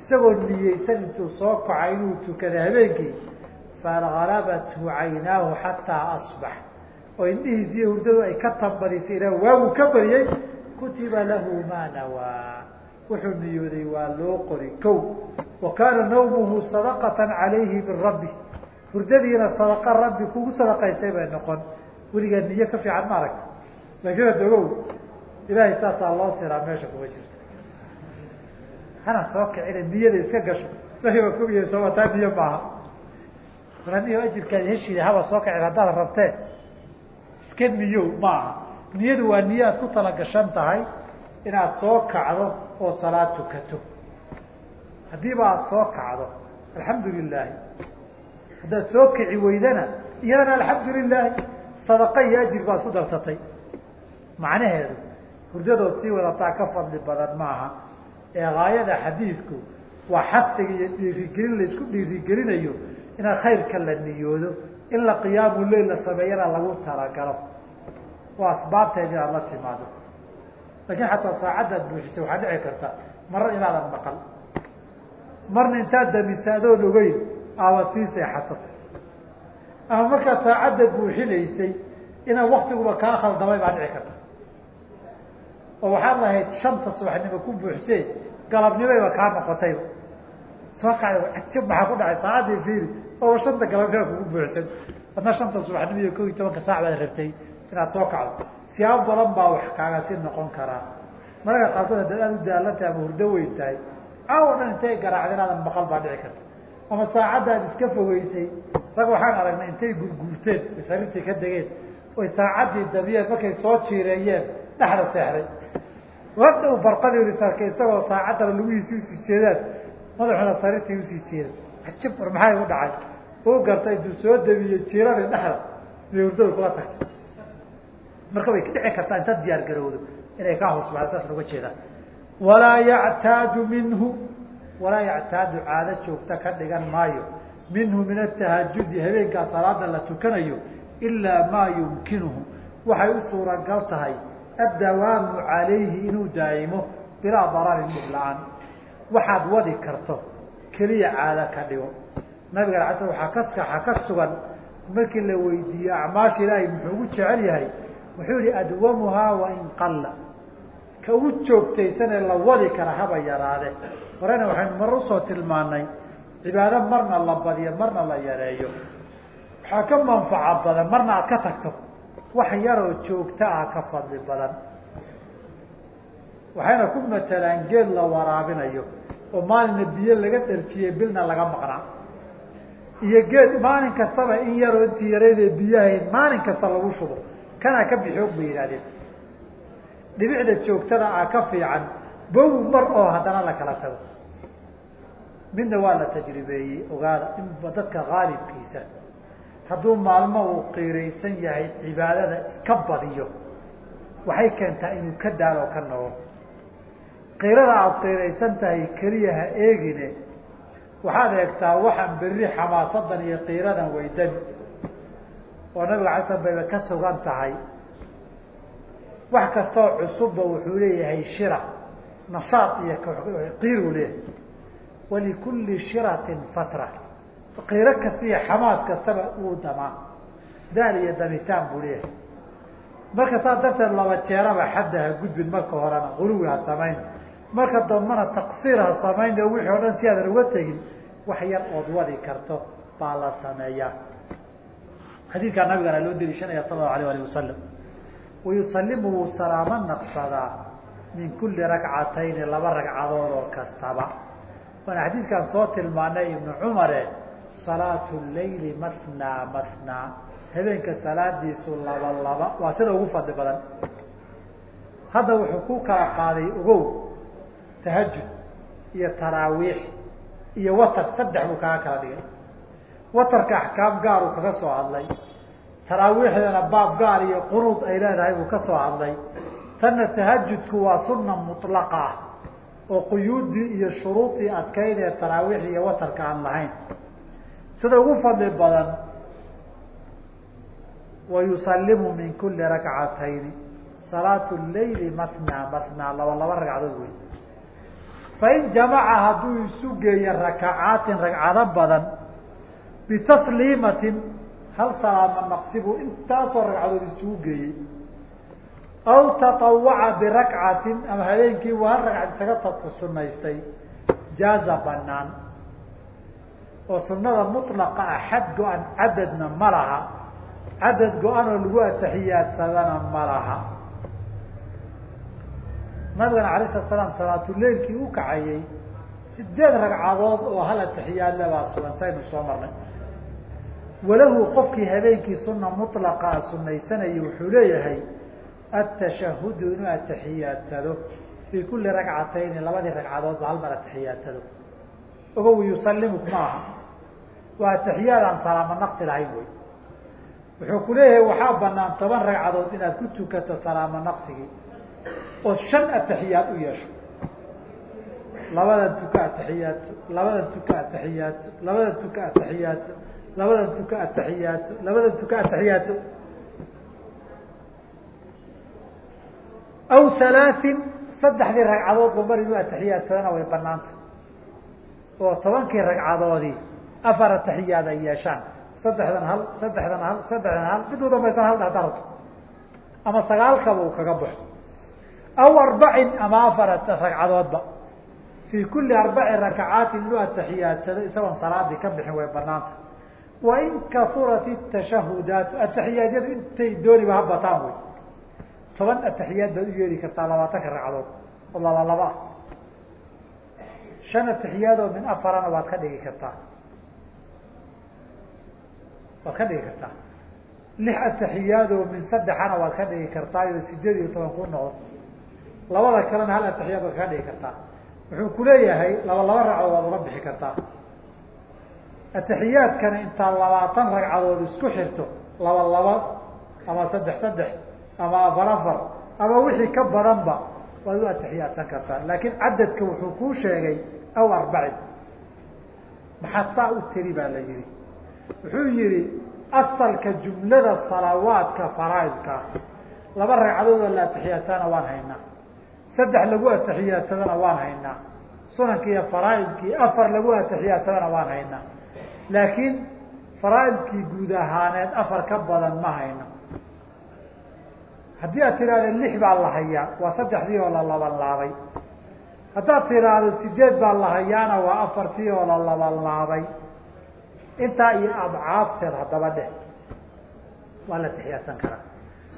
Isagoo niyeysan intuu soo kaco inuu tukada habeenkii fagalabathu caynaahu xataa asbax. Oo indhihiis iyo hurdadu ay ka tambadisay ilaa waagu ka bariyey kutiba lahu maa nawaa wuxuu niyooday waa loo qori kow. Wa kaana nawmuhu sadaqatan calayhi birabbi hurdadiina sadaqa rabbi kugu sadaqaysay bay noqon. Weligaa niyo ka fiican ma aragta. Laakiin adogow ilaahay saasaa loo siraa meesha kuma jirto hana soo kicina niyada iska gasho. Ilahay baa kogiya sooma taa niyo maaha. Niyo ajirkaadi heshiida haba soo kicin haddaad rabtee iska niyo maaha. Niyadu waa niyo aad ku talagashan tahay inaad soo kacdo oo salaad tukato. Haddiiba aada soo kacdo alxamdu lilahi haddaad soo kici weydana iyadana alxamdu lilahi sadaqa iyo ajir baa isu darsatay. Macnaheedu hurdadood sii wadataa ka fadli badan maaha. Ee gaayada xadiidku waa xasiga iyo dhiirigelin la isku dhiirigelinayo inaad khayrka la niyoodo in la qiyaamu la sameeyana lagu talagalo waa asbaabteed inaad la timaado laakiin xataa saacaddaad buuxisay waxaa dhici karta marna inaadan maqal. Marna intaad damisa adoon ogeyn aabad sii seexato ama markaad saacadda buuxinaysay inaad waktiguba kaa khaldamay baa dhici karta. Oo waxaad lahayd shanta subaxnimo ku buuxsee galabnimayba kaa noqotayba soo kacda maxaa ku dhacay? Saacaddii fiiri oo shanta galabnimo kugu buuxsan adna shanta subaxnimo iyo kob iyo tobanka saac baad rabtay inaad soo kacdo siyaabo badan baa wax kaaga si noqon karaa. Mararka qaarkood haddaad aada u daalantahay ama hurdo weyn tahay caawo dhan intay garaacda inaadan maqal baa dhici karta. Ama saacadda aad iska fogeysay rag waxaan aragnay intay gurguurteen sariirtii ka degeen oy saacaddii dabiyeen markay soo jiireeyeen dhexda seexday. Wada u barqadii sarkay isagoo saacaddana lugihiisi u sii jeedaan madaxuna sariirtii u sii jeeda ajib war maxay u dhacay? Uu gartay intuu soo dabiyey jiiradii dhexda bay hurdada kula tagtay marka way dhici kartaa intaad diyaar garowdo inay kaa hoosbaa saas uga jeedaan walaa yactaadu minhu walaa yactaadu caado joogta ka dhigan maayo. Minhu min atahajudi habeenkaa salaada la tukanayo ilaa maa yumkinuhu. Waxay u suuragal tahay addawaamu calayhi inuu daa'imo bilaa dararin dhib la'aan. Waxaad wadi karto keliya caado ka dhigo. Nabiga sl waaa ka waxaa ka sugan markii la weydiiye acmaasha ilaahay muxuu ugu jecel yahay wuxuu yihi adwamuhaa wain qalla. Ka ugu joogtaysanee la wadi kara haba yaraade. Horena waxaynu mar u soo tilmaanay cibaado marna la badiyo marna la yareeyo. Waxaa ka manfaca badan marna aad ka tagto. Wax yaroo joogta ah ka fadli badan. Waxayna ku matalaan geed la waraabinayo oo maalina biyo laga dharjiyey bilna laga maqnaa. Iyo geed maalin kastaba in yaroo intii yareydee biyahayn maalin kasta lagu shubo kanaa ka bixi og bay yidhahdeen dhibicda joogtada ah ka fiican bow mar oo haddana la kala tago. Midna waa la tajribeeyey ogaada in dadka haalibkiisa hadduu maalmo uu qiiraysan yahay cibaadada iska badiyo. Waxay keentaa inuu ka daalo ka nago. Qiirada aada qiiraysan tahay keliya ha eegine. Waxaad eegtaa waxaan berri xamaasadan iyo qiiradan weydani oo nabiga alay slam bayba ka sugan tahay. Wax kastoo cusubba wuxuu leeyahay shira nashaad iyo qiiruu leeyahay walikulli shiratin fatra. Qiiro kasta iyo xamaas kastaba uu damaa daal iyo damitaan buu leeyahay. Marka saas darteed laba jeeraba xadda ha gudbin marka horena quluwi ha samayn. Marka dambana taqsiir ha samayn wixii o dhan si aadan uga tegin wax yar ood wadi karto baa la sameeyaa xadiidkaa nabigana loo deliishanaya sala allahu alayh alih wasalam wayusalimu wuu salaamo naqsadaa min kulli ragcatayni laba ragcadood oo kastaba. Waana xadiidkaan soo tilmaanay ibnu cumare salaatu leyli mathnaa mathnaa. Habeenka salaadiisu laba laba. Waa sida ugu fadli badan. Hadda wuxuu ku kala qaaday ogow tahajud iyo taraawiix iyo watar. Saddex buu kaga kala dhigay watarka axkaam gaaruu kaga soo hadlay taraawiixdana baab gaar iyo qunuud ay leedahay buu ka soo hadlay. Tanna tahajudku waa sunna mutlaqa ah oo quyuuddii iyo shuruudii adkayd ee taraawiix iyo watarka aan lahayn. Sida ugu fadli badan wayusalimu min kuli rakcatayni. Salaatu leyli mathnaa mathnaa laba laba ragcadood wey fain jamaca hadduu isu geeyo rakacaatin ragcado badan bitasliimatin hal salaama naqsibuu intaasoo ragcadood isugu geeyey aw tatawaca birakcatin ama habeenkii waa hal ragcad isaga ta sunaystay jaaza banaan oo sunada mutlaqa ah xad go-an cadadna ma laha cadad go-an oo lagu ataxiyaadsadana ma laha nabigana alay slat slaam salaatuleilkii u kacayey sideed ragcadood oo hal ataxiyaadle baa sugan saynu soo marnay walahu qofkii habeenkii suna mulaqa sunaysanayay wuxuu leeyahay atashahudu inuu atixiyaadsado fii kuli ragcatayni labadii ragcadood ba hal mar atixiyaadsado ogow yusalimu ma aha. Waa atixiyaad aan salaamo naqsi lahayn wey wuxuu ku leeyahay waxaa banaan toban ragcadood inaad ku tukato salaamo oo shan atixiyaad u yeesho. Labadan tuka atixiyaadso labadan tuka atixiyaadso labadan tuka atixiyaadso labadan tuka atixiyaadso labadan tuka atixiyaadso aw halaatin saddexdii ragcadoodba mar inuu atixiyaadsadana way banaanta oo tobankii ragcadoodii afar atixiyaad ay yeeshaan. Saddexdan hal saddexdan hal saddexdan hal mid u dambaysan hal haddaa rabto ama sagaalkaba uu kaga baxo. Aw arbacin ama afar ragcadoodba. Fii kuli arbaci rakacaatin inuu atixiyaadsado isagoon salaadii ka bixin way banaanta wain kasurat tashahudaat atixiyaadyadu intay dooniba ha bataan wey toban atixiyaad baad u yeeli kartaa labaatanka ragcadood oo laba laba ah shan atixiyaadoo min afarana waad ka dhigi kartaa waad ka dhigi kartaa lix atixiyaadoo min saddexana waad ka dhigi kartaa oo sideed iyo toban ku noqdo labada kalena hal atixiyaad waad kaga dhigi kartaa wuxuu kuleeyahay laba laba ragcadood waad uga bixi kartaa atixiyaadkana intaa labaatan ragcadood isku xirto laba laba ama saddex saddex ama afar afar ama wixii ka badanba waad u atixiyaadsan kartaa. Laakiin cadadka wuxuu kuu sheegay aw arbacin. Maxaad saa u tiri baa la yihi wuxuu yihi asalka jumlada salawaadka faraaidkaa laba ragcadood oo la atixiyaadsana waan haynaa. Saddex lagu atixiyaadsadana waan haynaa. Sunanki iyo faraaidkii afar lagu atixiyaadsadana waan haynaa laakiin faraaidkii guud ahaaneed afar ka badan ma hayno. Haddii aad tiraahdo lix baa la hayaa waa saddexdii oo la laban laabay haddaad tiraahdo sideed baa la hayaana waa afartii oo la laban laabay intaa iyo adcaafteed haddaba dheh. Waa la atixiyaadsan karaa.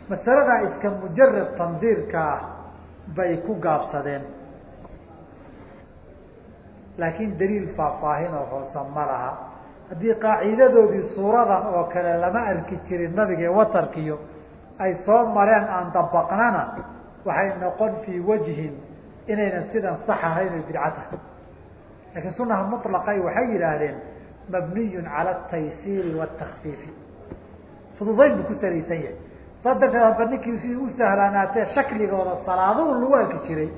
Masaladaa iska mujarad tandiirka ah bay ku gaabsadeen. Laakiin daliil faahfaahin oo hoose ma laha haddii qaaciidadoodii suuradan oo kale lama arki jirin nabiga watarkiyo ay soo mareen aan dabaqnana waxay noqon fii wajhin inaynan sidan sax ahayn o bidca tahay laakiin sunaha muطlaqay waxay yidhaahdeen mabniyun cala ataysiiri watakfiifi fududayn buu ku salaysan yahay. Saas darteed hadba ninkii sidii u sahlaanaatee shakligooda salaadadu lagu arki jiray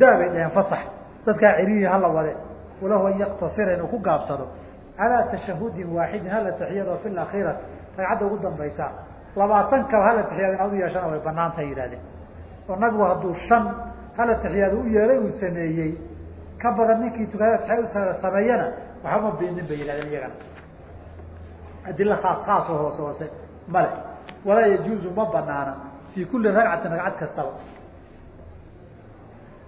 daabay dhaheen fasax. Dadkaa celiyi hala wade walahu an yaktasira inuu ku gaabsado calaa tashahudin waaxidin hal atixiyado fi lakhiirati ragcadda ugu dambaysa labaatan kaba hal atixiyaad inaad u yeeshana way banaantay yihahdeen oo nabigu hadduu shan hal atixiyaad u yeelay uu sameeyey ka badan ninkii tukada atixyaad sameeyana waxba beenin bay yihahdeen iyagana adila khaas khaas oo hoose hoose male walaa yajuuzu ma banaana fii kulli ragcatin ragcad kastaba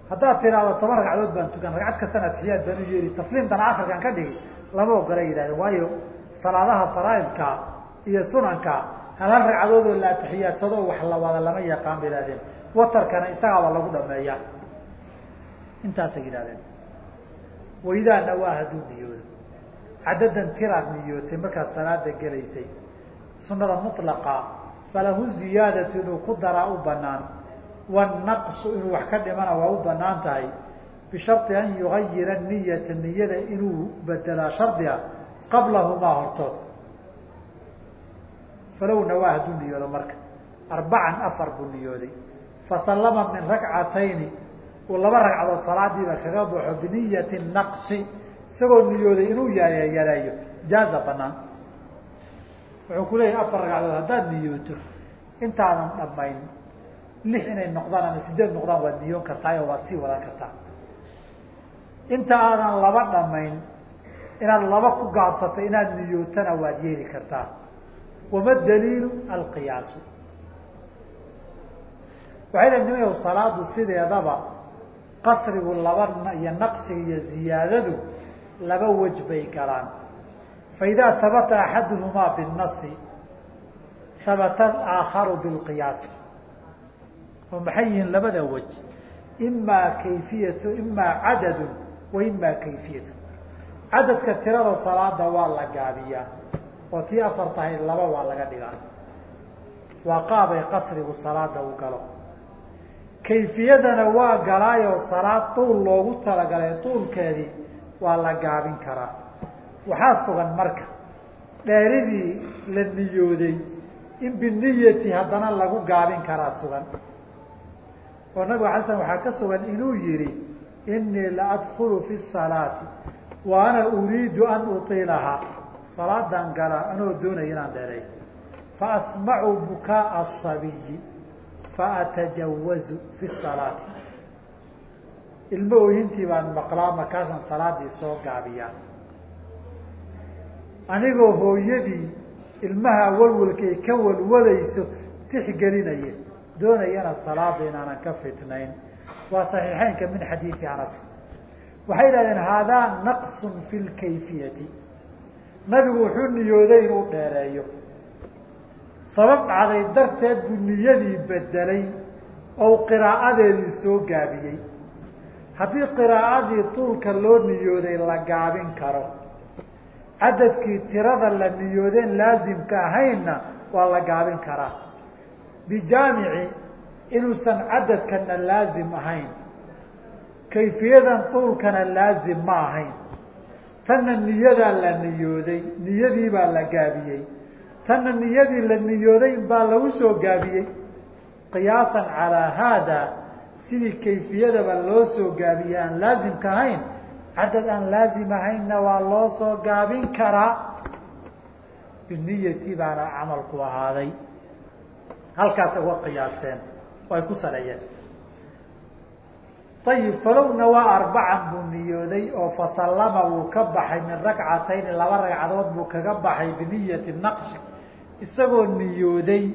haddaad tiraahdo toban ragcadood baan tukan ragcad kastana atixiyaad baan u yeeli tasliimtana afarkan ka dhigi lama ogola yihahdeen waayo salaadaha faraaidka iyo sunanka hal hal ragcadood oo la atixiyaadsado wax la wada lama yaqaan bay yihahdeen watarkana isagaaba lagu dhameeya intaasay yidhahdeen waidaa nawaa hadduu niyoodo cadadan tiraad niyootay markaad salaada gelaysay. Sunada mulaqa falahu ziyaadatu inuu ku daraa u banaan wanaqsu inuu wax ka dhimana waa u bannaan tahay bishardi an yugayira niyata niyada inuu bedelaa shardiga qablahumaa hortood falow nawaa hadduu niyoodo marka. Arbacan afar buu niyooday. Fasallama min rakcatayni uu laba ragcadood salaadiiba kaga baxo biniyati naqsi. Isagoo niyooday inuu yayareeyo jaaza banaan. Wuxuu ku leeyahay afar ragcadood haddaad niyooto intaadan dhamayn lix inay noqdaan ama sideed noqdaan waad niyoon kartaa oo waad sii wadan kartaa inta aadan laba dhamayn inaad laba ku gaabsato inaad niyootana waad yeeli kartaa. Wama daliilu alqiyaasu. Waxay le nimayow salaadu sideedaba qasrigu laba iyo naqsiga iyo ziyaadadu laba wej bay galaan. Faidaa habata axaduhumaa binnasi habata aakharu bilqiyaasi maxay yihiin labada wej imaa kayfiyatu imaa cadadun wa imaa kayfiyatu cadadka tirada salaada waa la gaabiyaa oo tii afar tahay laba waa laga dhigaa. Waa qaabay qasrigu salaada u galo. Kayfiyadana waa galaayo salaad tuul loogu talagalay tuulkeedii waa la gaabin karaa. Waxaa sugan marka dheeridii la niyooday in biniyati haddana lagu gaabin karaa sugan. Oo nabiga ala slam waxaa ka sugan inuu yihi inii la adkulu fi salaati wa ana uriidu an utiilahaa salaadan gala anoo doonaya inaan dheeray faasmacu bukaaa asabiyi faatajawazu fi salaati ilmo ooyintii baan maqlaa markaasaan salaadii soo gaabiyaa anigoo hooyadii ilmaha walwalkay ka walwalayso tixgelinaya doonayana salaada inaanan ka fitnayn waa saxiixeynka min xadiidi anas waxay idhahdeen haadaa naqsun fi lkayfiyati nabigu wuxuu niyooday inuu dheereeyo. Sabab dhacday darteed buu niyadii bedelay ou qiraa'adeedii soo gaabiyey. Haddii qiraa'adii tuulka loo niyooday la gaabin karo cadadkii tirada la niyoodeen laasimka ahaynna waa la gaabin karaa. Bijaamici inuusan cadadkana laazim ahayn. Kayfiyadan tuulkana laazim ma ahayn. Tanna niyadaa la niyooday niyadii baa la gaabiyey. Tanna niyadii la niyooday baa lagu soo gaabiyey. Qiyaasan calaa haada sidii kayfiyadaba loo soo gaabiyey aan laazimka ahayn. Cadad aan laazim ahaynna waa loo soo gaabin karaa. Biniyati baana camalku ahaaday. Halkaas uga qiyaasteen ay ku saleeyeen ayib falowna waa arbacan buu niyooday oo fasallama wuu ka baxay min rakcatayni laba ragcadood buu kaga baxay biniyati naqsi isagoo niyooday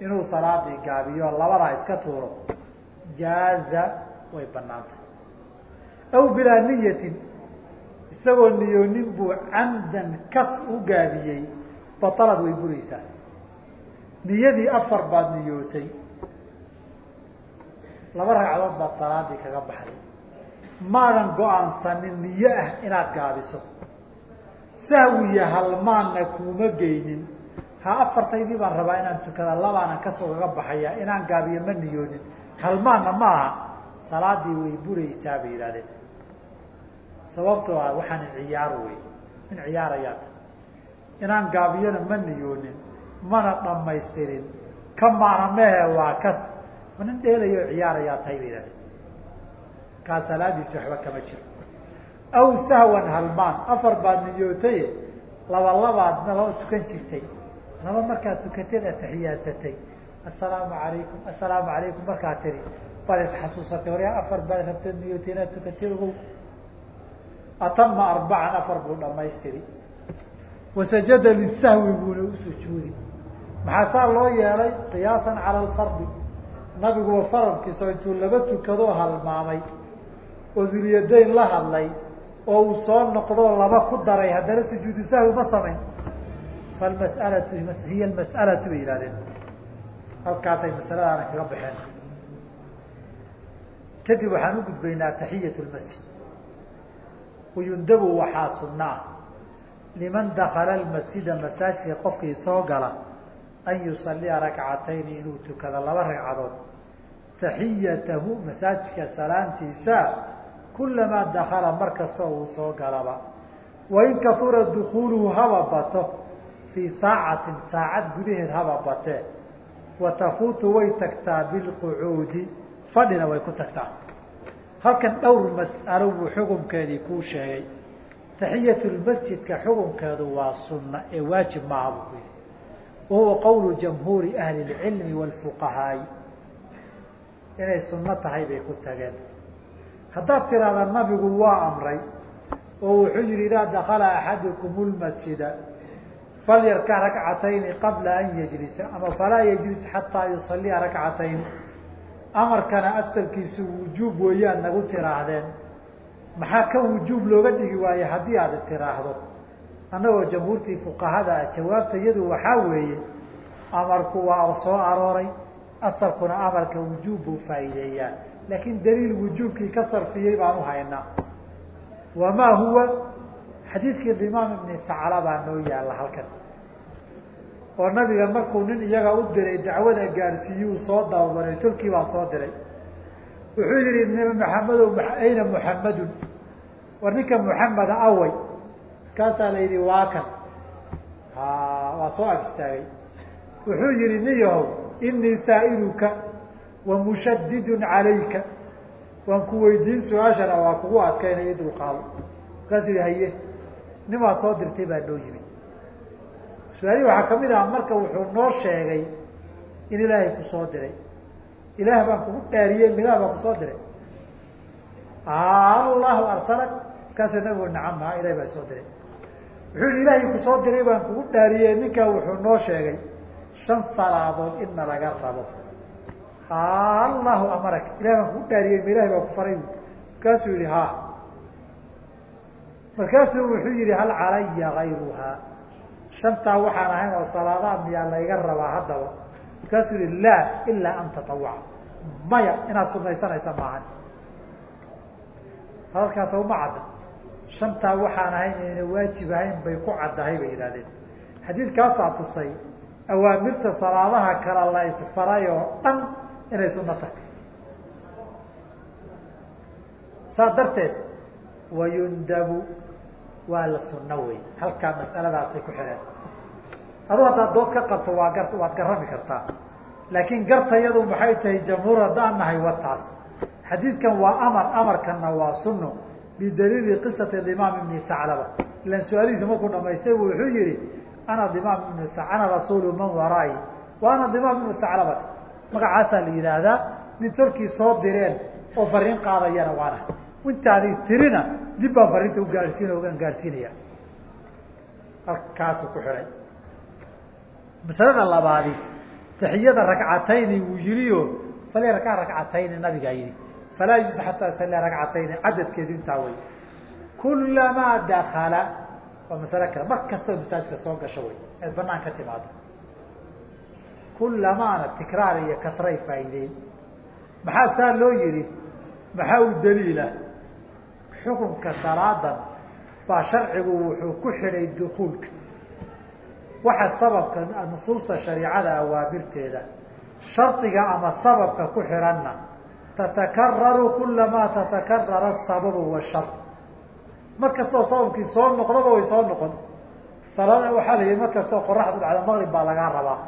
inuu salaadii gaabiyo labadaa iska tuuro. Jaaza way banaantay aw bilaa niyatin isagoo niyoonin buu camdan kas u gaabiyey batalad way buraysaa. Niyadii afar baad niyootay laba ragcadood baad salaadii kaga baxday. Maadan go'aansanin niyo ah inaad gaabiso. Sahwiya halmaanna kuuma geynin. Ha afartaydii baan rabaa inaan tukada labaanan ka soo kaga baxaya inaan gaabiyo ma niyoonin. Halmaanna ma aha. Salaadii way buraysaa bay yidhahdeen sababtoo ah waxaan ciyaar wey in ciyaarayaa inaan gaabiyona ma niyoonin. Mana dhamaystirin ka maana mehe waa kas ma nin dheelayo ciyaarayaa tahay bay yidhahdeen. Kaa salaadiisi waxba kama jiro. Aw sahwan halmaan afar baad niyootay laba labaadna laba tukan jirtay. Laba markaad tukateed atixiyaadsatay assalaamu alaykum assalaamu alaykum markaad tiri. Baad isxasuusatay horyaa afar baad rabteed niyoti inaad tukatid ogow. Atama arbacan afar buu dhamaystiri wasajada lisahwi buuna usujuudi maxaa saa loo yeelay qiyaasan cala alfardi nabiguwa faradkiisa intuu laba tukadoo halmaamay oo dulyadayn la hadlay oo uu soo noqdoo laba ku daray haddana sujuudu sahwi ma samayn. Falmas'alatu hiya almas'alatu bay yihahdeen halkaasay masaladaana kaga baxeen. Kadib waxaan u gudbaynaa taxiyat lmasjid wayundabu waxaa sunna ah. Liman dakala lmasjida masaajidka qofkii soo gala an yusalliya rakcatayni inuu tukado laba ragcadood taxiyatahu masaajidka salaantiisa kulamaa dakala mar kastoo uu soo galaba. Wain kasura dukuuluhu haba bato fii saacatin saacad gudaheed haba batee wa way tagtaa bilqucuudi fadhina way ku tagtaa. Halkan dhowr mas'alo buu xukunkeedii kuu sheegay. Taxiyatu lmasjidka xukunkeedu waa sunna ee waajib maaha buu ku yihi wahuwa qowlu jamhuuri ahli lcilmi waalfuqahaai inay sunno tahay bay ku tageen. Haddaad tiraahda nabigu waa amray oo wuxuu yihi idaa dakala axadukum lmasjida falyarkac rakcatayni qabla an yajlisa ama falaa yajlis xataa yusalliya rakcatayni amarkana asalkiisu wujuub weeyaan nagu tiraahdeen maxaa kan wujuub looga dhigi waaye haddii aad tiraahdo? Annagoo jamhuurtii fuqahada ah jawaabta iyadu waxaa weeye amarku waa soo arooray asalkuna amarka wujuub buu faa'iideeyaa. Laakiin daliil wujuubkii ka sarfiyey baan u haynaa wamaa huwa? Xadiidkii imaam ibni sacla baa noo yaalla halkan. Oo nabiga markuu nin iyaga u diray dacwada gaadhsiiyuu soo dababaray tolkii baa soo diray wuxuu yihi maxamedow ayna muxamadun war ninka muxameda away. Markaasaa la yidhi waa kan. Ha waa soo ag istaagay. Wuxuu yihi niyahow inii saa'iluka wa mushadidun calayka. Waan ku weydiin su'aashana waa kugu adkaynaya dulqaado markaasuu yihi haye nimaad soo dirtay baa noo yimid. Su'aalihi waxaa ka mid aha marka wuxuu noo sheegay in ilaahay ku soo diray. Ilaah baan kugu dhaariyey milaah baan ku soo diray. Allahu arsalak markaasuu nabigu nacam haa ilahay baa soo diray. Wuxuu yihi ilaahay ku soo diray baan kugu dhaariyey. Ninkaa wuxuu noo sheegay shan salaadood inna laga rabo. Allahu amarak ilahay baan kugu dhaariyey ma ilahay baa ku faray markaasuu yihi ha markaasuu wuxuu yihi hal calaya gayruhaa shantaa waxaan ahayn oo salaadaha miyaa layga rabaa haddaba. Markaasuu yihi laa ilaa an tatawaca maya inaad sunaysanaysa maahan hadalkaas uma cadda. Shantaa waxaan ahayn ayna waajib ahayn bay ku caddahay bay yidhahdeen xadiidkaasaa tusay awaamirta salaadaha kale la isfaray oo dhan inay sunno tahay. Saas darteed wayundabu waa la sunno wey halkaa mas'aladaasay ku xidheen aduu haddaad dood ka qabto waa gar waad garami kartaa. Laakiin gartayadu maxay tahay jamhuur haddaan nahay wataas xadiidkan waa amar amarkanna waa sunno. Bidaliili qisati imaam ibni saclaba. Ilan su'aalihiisa markuu dhamaystay wuxuu yihi ana imaam ibn ana rasuulu man waraayi wa ana ibnu saclabati magacaasaa la yidhaahdaa nin tolkii soo direen oo fariin qaadayana waana intaadi tirina dib baan fariinta ugaadhsiin ogaan gaadhsiinaya halkaasu ku xidhay masalada labaadi taxiyada rakcatayni wuu yidhi o fali raka rakcatayni nabigaa yidhi falaa yujuz xataa yusallia rakcatayni cadadkeedu intaa wey kulamaa dakala waa masale kale. Mar kastoo masaajidka soo gasho wey eed banaan ka timaado. Kulamaana tikraar iyo kasray faa'iideyn. Maxaa saa loo yihi maxaa u daliila xukunka salaadan baa sharcigu wuxuu ku xidhay dukuulka. Waxa sababka nusuusta shariicada awaamirteeda shardiga ama sababka ku xidhanna tatakararu kulamaa tatakarara asababu washar mar kastoo sababkii soo noqdaba way soo noqon. Salaada waxaa la yihi mar kastoo qoraxdu dhacdo maqrib baa lagaa rabaa.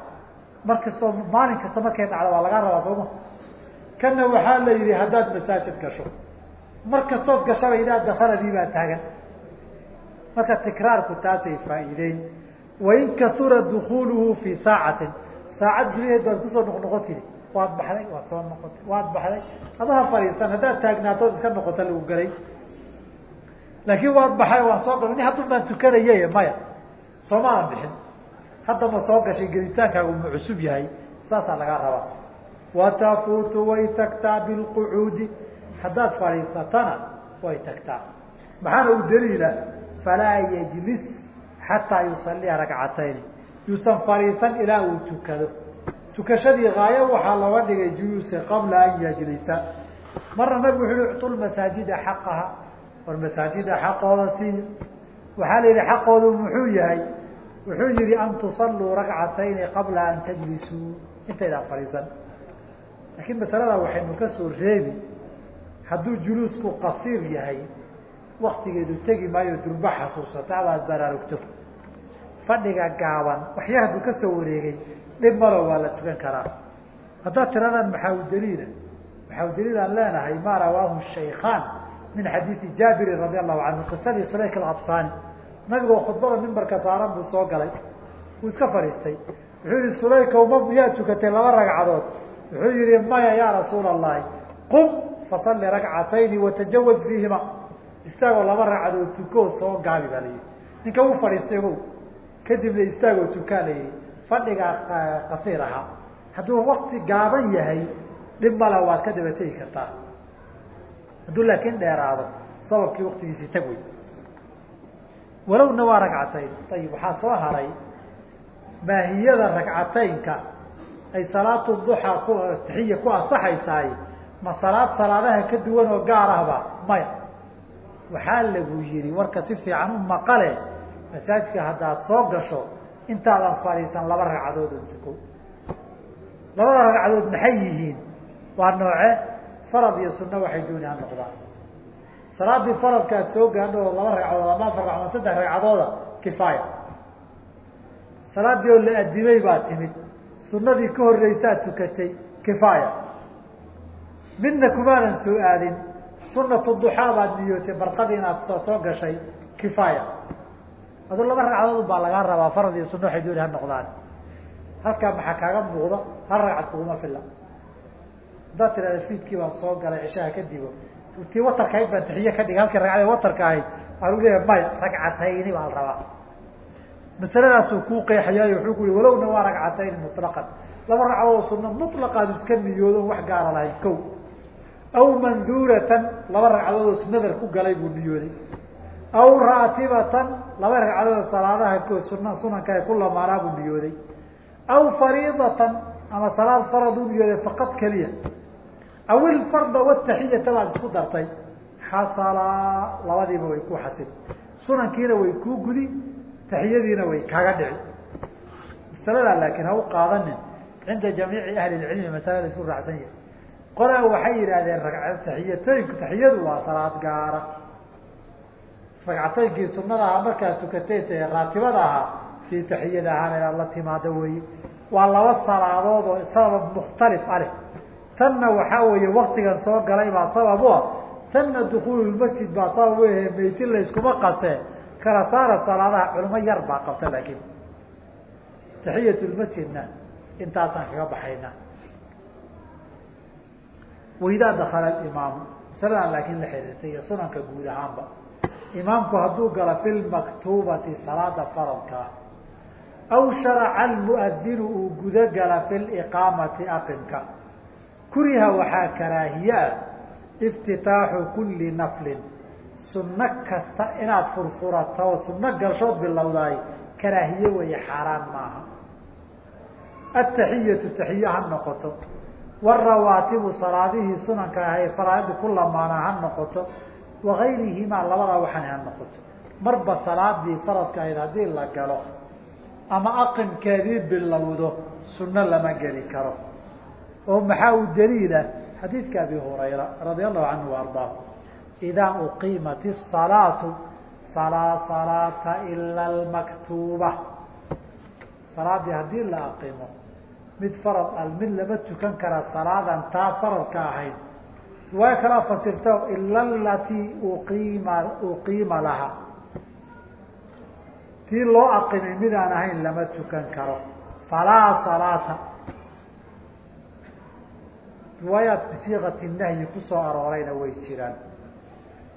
Mar kastoo maalin kasta markay dhacdo waa lagaa rabaa sooma kana waxaa la yihi haddaad masaajid gasho. Mar kastood gashaba idaa dakaladii baa taagan. Marka tikraarku taasay faa'iideyn. Wain kasura dukuluhu fii saacatin. Saacad gudaheed baad ku soo noqnoqon tiri waad baxday waad soo noqotay waad baxday. Adaha fadhiisan haddaad taagnaatood iska noqota lagu gelay laakiin waad baxay waan soo gal haddun baan tukanayay maya. Sooma aan bixin. Hadda ma soo gashay gelitaankaagu ma cusub yahay. Saasaa lagaa rabaa. Watafuutu way tagtaa bilqucuudi. Haddaad fadhiisatana way tagtaa. Maxaana u daliila falaa yajlis xataa yusalliya ragcatayni yuusan fadhiisan ilaa uu tukado. Tukashadii haayo waxaa looga dhigay juluusi qabla an yajlisa. Marna nabigu wuxu uhi uctu lmasaajida xaqaha war masaajida xaqooda siiya waxaa la yidhi xaqoodu muxuu yahay? Wuxuu yihi an tusalluu ragcatayni qabla an tajlisuu. Intaydaan fadhiisan. Laakiin masalada waxaynu ka soo reebi hadduu juluusku qasiir yahay waktigeedu tegi maayo durba xasuusata abaad baraarugto fadhiga gaaban waxyar hadduu ka soo wareegay dhib waa la tukan karaa. Haddaad tiradaan maxaa u daliila? Maxaa u daliil aan leenahay? Ma rawaahu shaykhaan min xadiidi jaabirin radi allahu canhu qisadii sulayk alkadfaani nabigoo khudbada mimbarka saaran buu soo galay. Wuu iska fadhiistay. Wuxuu yihi sulayka uma miyaa tukatay laba ragcadood? Wuxuu yihi maya ya rasuula allahi qum fasalli ragcatayni watajawaz fiihima. Istaagoo laba ragcadood tukoo soo gaabi baa layihi ninka uu fadhiistay ogow kadibna istaagoo tukaa la yihi fadhigaa qasiir ahaa. Hadduu wakti gaaban yahay dhib mala waad ka daba kartaa hadduu laakiin dheeraado sababkii waktigiisii tag wey walowna waa ragcatayn. Ayib waxaa soo haray maahiyada ragcataynka ay salaatu duxaa ku taxiya ku ansaxaysaay ma salaad salaadaha ka duwan oo gaar ahba? Maya. Waxaa lagu yihi warka si fiican u maqale masaajidka haddaad soo gasho intaadan fadhiisan laba ragcadood oo labada ragcadood maxay yihiin? Waa nooce farad iyo sunno waxay ha noqdaan. Salaadii faradka aad soo gaadho oo laba ragcadood ama afar ragcadood saddex ragcadooda kifaaya. Salaadii oo la adimay baa timid. Sunadii ka horreysaad tukatay kifaaya. Midna kumaadan soo aadin. Sunatu duxaa baad niyootay barqadii inaad soo gashay kifaaya. Aduu laba ragcadood baa lagaa rabaa farad iyo sunno waxay ha noqdaan. Halkaa maxaa kaaga muuqda hal ragcad kuguma filla haddaad tirahda fiidkii baan soo galay cishaha kadibo tii watarka ahayd baan taxiye ka dhigay halkii ragcadee watarka ahayd waxaa lagu leeyahay maya ragcatayni baa rabaa. Masaladaasuu kuu qeexayaayo wuxuu ku yihi walowna waa ragcatayn mutlaqan. Laba ragcadood sunna mutlaqaad iska niyoodo wax gaara lahayn kow. Aw manduuratan laba ragcadoodoo sunadar ku galay buu niyooday aw raatibatan laba ragcadood salaadaha suna sunanka ee ku lamaanaa buu niyooday aw fariidatan ama salaad farad u niyooday faqad keliya aw ilfarda wataxiyata baad isku dartay xasalaa labadiiba way ku xasil sunankiina way kuu gudi taxiyadiina way kaaga dhici masaladaa laakiin ha u qaadanin cinda jamiici ahli lcilmi masalada isu raacsan yahay qolaa waxay yidhaahdeen ragca taxiyatooyinku taxiyadu waa salaad gaara ragcataynkii sunada ahaa markaad tukatay raatibada ahaa sii taxiyada ahaana inaad la timaado weeye waa laba salaadood oo sabab mukhtalif a leh tanna waxaa weeye waktigan soo galay baa sabab u ah. Tanna dukuululmasjid baa sabab u ahe meytin layskuma qasee kala saara salaadaha culimo yar baa qabta laakiin. Taxiyatulmasjidna intaasaan kaga baxayna. Waidaa dakala imaamu. Masaladan laakiin la xiriirtay iyo sunanka guud ahaanba. Imaamku hadduu galo fi lmaktubati salaada faradkaa aw sharaca almuadinu uu gudagala fi liqaamati aqimka kuriha waxaa karaahiye ah iftitaaxu kuli naflin. Sunno kasta inaad furfurato oo sunno galshood bilowdaay karaahiye weeye xaaraan maaha. Ataxiyatu taxiye ha noqoto. Warawaatibu salaadihii sunanka ahay faraaidi ku lamaana ha noqoto. Wagayrihimaa labadaa waxaan ha noqoto. Marba salaadii faradka ahayd haddii la galo ama aqimkeedii bilowdo sunno lama geli karo oo maxaa u daliila? Xadiidka abi hurayra radia allahu canhu waardaahu idaa uqiimat الsalaatu falaa salaata ila almaktuuba. Salaadii haddii la aqimo mid farad al mid lama tukan kara salaadan taa faradka ahayd riwaayo kalaa fasirta ila alatii uqiima uqiima laha. Tii loo aqimay midaan ahayn lama tukan karo. Falaa salaata riwaayaat bisiiqati nahyi ku soo aroorayna way jiraan.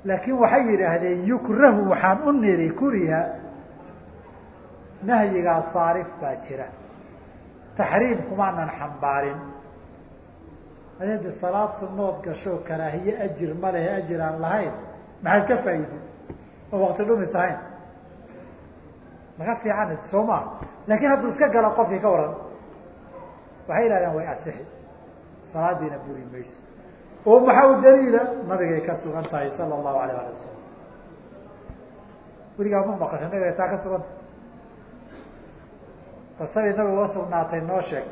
Laakiin waxay yidhaahdeen yukrahu waxaan u niri kuriha nahyigaa saarif baa jira. Taxriim kumaanan xambaarin. Adade salaad sunood gashoo karaahiye ajir ma lehe ajir aan lahayn. Maxaad ka faa'iidey oo wakti dhumis ahayn. Laga fiican soo maa laakiin hadduu iska galo qofkii ka waran. Waxay yihahdeen way asixi salaadiina buri mayso. Oo maxaa u daliila? Nabigay ka sugan tahay sala allahu alayh ala wasalam weligaa ma maqasha nabiga taa ka suganta basadii nabiga uga sugnaatay noo sheeg.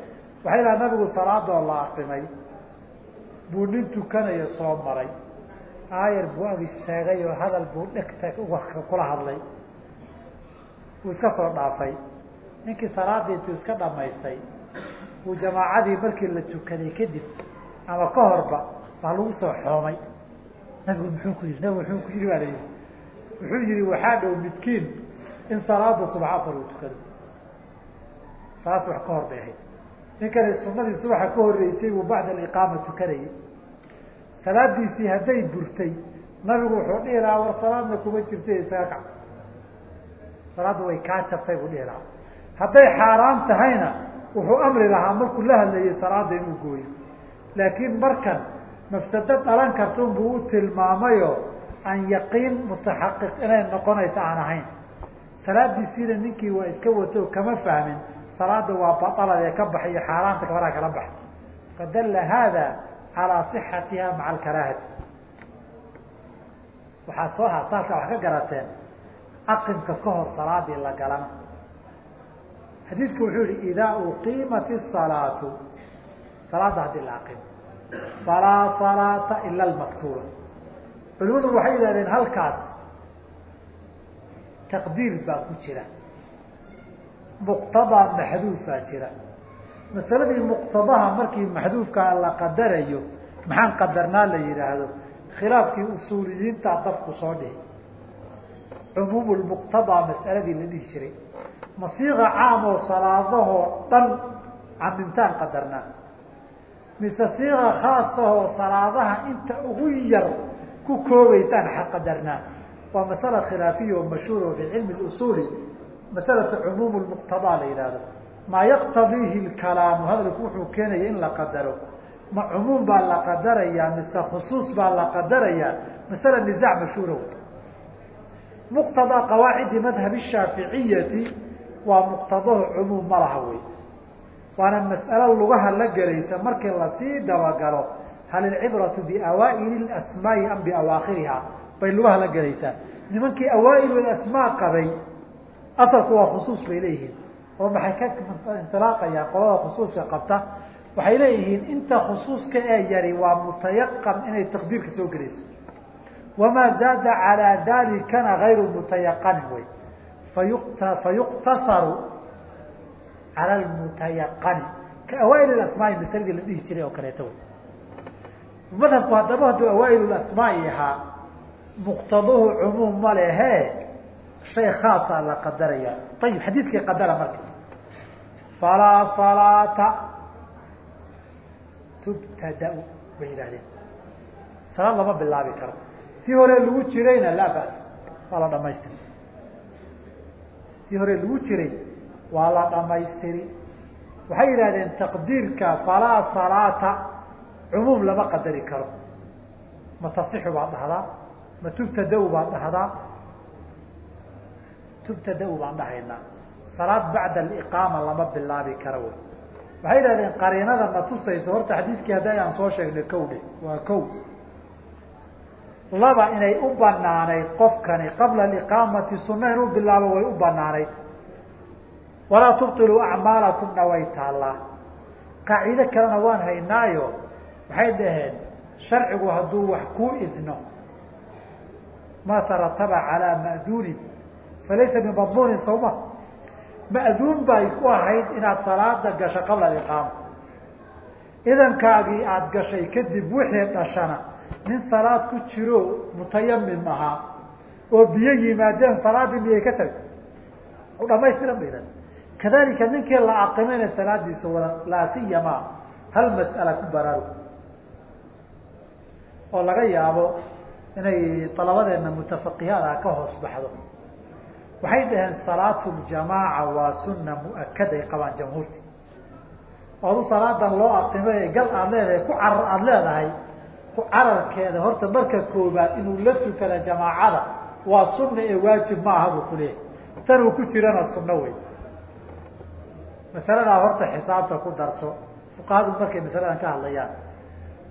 Waxay laha nabigu salaadoo la aqimay buu nin tukanayo soo maray. Aayar buu ag istaagay oo hadal buu dhegta kula hadlay. Wuu iska soo dhaafay. Ninkii salaadii intuu iska dhamaystay buu jamaacadii markii la tukaday kadib ama ka horba baa lagu soo xoomay nabigu muxuu ku yihi nabigu muxuu ku yihi baa la wuxuu yihi waxaa dhow midkiin in salaada subax afar uu tukado salaad subax ka hor bay ahayd. Ninkani sunadii subaxa ka horeysay buu bacda aliqaama tukanayay. Salaadiisii hadday burtay nabigu wuxuu dhihi lahaa war salaadna kuma jirtay isaga kac salaadda way kaa jabtay buu dhihi lahaa. Hadday xaaraan tahayna wuxuu amri lahaa markuu la hadlayay salaada inuu gooyo. Laakiin markan mafsado dhalan kartun buu u tilmaamayo an yaqiin mutaxaqiq inay noqonaysa aan ahayn. Salaadiisiina ninkii waa iska wato kama fahmin salaada waa batalad ee ka baxay iyo xaaraanta kabaraha kala baxay fadalla haada calaa صixatiha maca alkaraahati. Waxaa soo hasaaka wax ka garateen aqimka kahor salaadii la galana xadiidku wuxuu yihi idaa uqiimat salaatu salaada haddii la aqimo falaa salaata ila almaktuula. Culimadu waxay yihahdeen halkaas taqdiir baa ku jira. Muqtadaa maxduufaa jira. Masaladii muqtadaha markii maxduufkaa la qadarayo maxaan qadarnaa la yidhaahdo khilaafkii usuuliyiinta dafku soo dhihi. Cumuum masaladii la dhihi jiray masiiqa caam oo salaadahoo dhan camimtaan qadarnaa. Mise siiqa khaasahoo salaadaha inta ugu yar ku koobaysaan xa qadarnaa. Waa masala khilaafiya oo mashhuur oo fi cilmi usuuli masalata cumuum lmuqtadaa la yidhahdo maa yaqtadiihi lkalaamu hadalku wuxuu keenaya in la qadaro. Ma cumuum baa la qadarayaa? Mise khusuus baa la qadarayaa? Masala nisaac mashhuura muqtadaa qawaacidi madhabi shaaficiyati waa muqtadahu cumuum ma laha wey. Waana mas'alo lugaha la gelaysa markii la sii dabagalo hal ilcibratu biawaaili asmaai am biawaakhiriha bay lugaha la gelaysaa. Nimankii awaail asmaa qabay asalku waa khusuus bay leeyihiin. Oo maxay ka intilaaqayaan qolada khusuuska qabta? Waxay leeyihiin inta khusuuska ee yari waa mutayaqan inay taqdiirka soo gelayso. Wamaa zaada calaa dalikana gayru mutayaqanin wey fayuqtasaru cala lmutayaqani ka awaail asmaai masaladii la dhihi jiray oo kaleeto madhabku haddaba hadduu awaail asmaai ahaa muqtaduhu cumuum ma lehe shay khaasa la qadaraya ayib xadiidkii qadara marka falaa salaata tubtada bay yidhahdeen salaad lama bilaabi karo tii hore lagu jirayna laa bas waa la dhamaystiri tii hore lagu jiray waa la dhamaystiri waxay yidhahdeen taqdiirka falaa salaata cumuum lama qadari karo. Ma tasixu baad dhahdaa? Ma tubtada baad dhahdaa? Tubtada baan dhahaynaa. Salaad bacda aliqaama lama bilaabi karo wy waxay yidhahdeen qariinada na tusayso? Horta xadiidkii hadda aan soo sheegnay kow dhe waa kow laba inay u banaanayd qofkani qabla aliqaamati sunna inuu bilaabo way u banaanayd walaa tubtiluu acmaalakumna way taallaa qaacido kalena waan haynaayo waxay dhaheen sharcigu hadduu wax kuu idno ma tarataba calaa ma'duunin falaysa bimadmuunin sawma. Ma'duun bay ku ahayd inaad salaada gasho qabla aliqaama idankaagii aada gashay kadib wixii dhashana nin salaad ku jiro mutayamim ahaa oo biyo yimaadeen salaadii miyay ka tagay u dhamaystiran bayda kadalika ninkii la aqimayna salaadiisa wada laa hal mas'ala ku baraarug oo laga yaabo inay dalabadeena mutafaqihaad ah ka hoos baxdo. Waxay dhaheen salaatu ljamaaca waa sunna mu'akad ay qabaan jamhuurti odu salaadan loo aqimay gal aada leedahay ku carar aada leedahay cararkeeda horta marka koobaad inuu la tukada jamaacada waa sunna ee waajib ma aha buu ku leeyahay. Tan uu ku jirana sunno wey masaladaa horta xisaabta ku darso fuqahadu markay masaladan ka hadlayaan.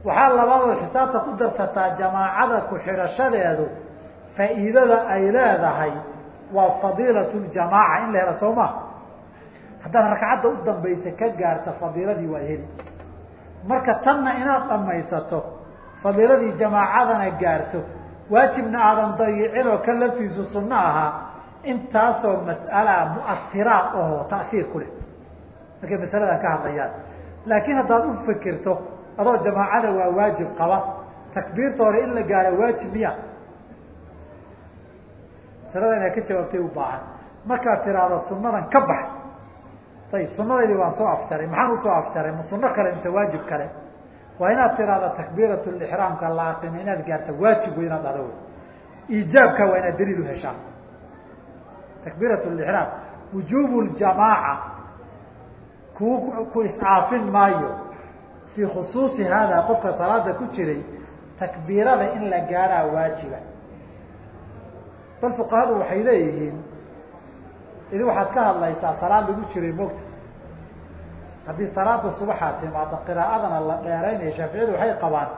Waxaa labaadoo xisaabta ku darsataa jamaacada ku xidhashadeedu faa'iidada ay leedahay waa fadiilatu ljamaaca in la hela soo ma? Haddaad ragcadda u dambaysa ka gaarta fadiiladii waad heli. Marka tanna inaad dhamaysato fadiiladii jamaacadana gaarto. Waajibna aadan dayicin oo ka laftiisu sunno ahaa intaasoo mas'alaa mu'asiraad ahoo ta'siir ku leh. Markay masaladan ka hadlayaan. Laakiin haddaad u fikirto adoo jamaacada waa waajib qaba takbiirta hore in la gaaro waajib miya. Masalada inaa ka jawaabtay u baahan. Markaad tiraahdo sunadan ka bax. Ayib sunadaydi waan soo afjaray maxaan u soo afjaray ma suno kale inta waajib kale waa inaad tiraahdo takbiirat lixraamka la aqima inaad gaarta waajib wey inaad wey iijaabka waa inaad daliil uheshaa takbiirat lixraam wujubu ljamaaca ku ku iscaafin maayo. Fii khusuusi hada qofka salaada ku jiray takbiirada in la gaaraa waajiba. Bal fuqahadu waxay leeyihiin idi waxaad ka hadlaysaa salaad lagu jiray mogta haddii salaada subaxaa timaado qiraa'adana la dheeraynayo shaaficiyadu waxay qabaan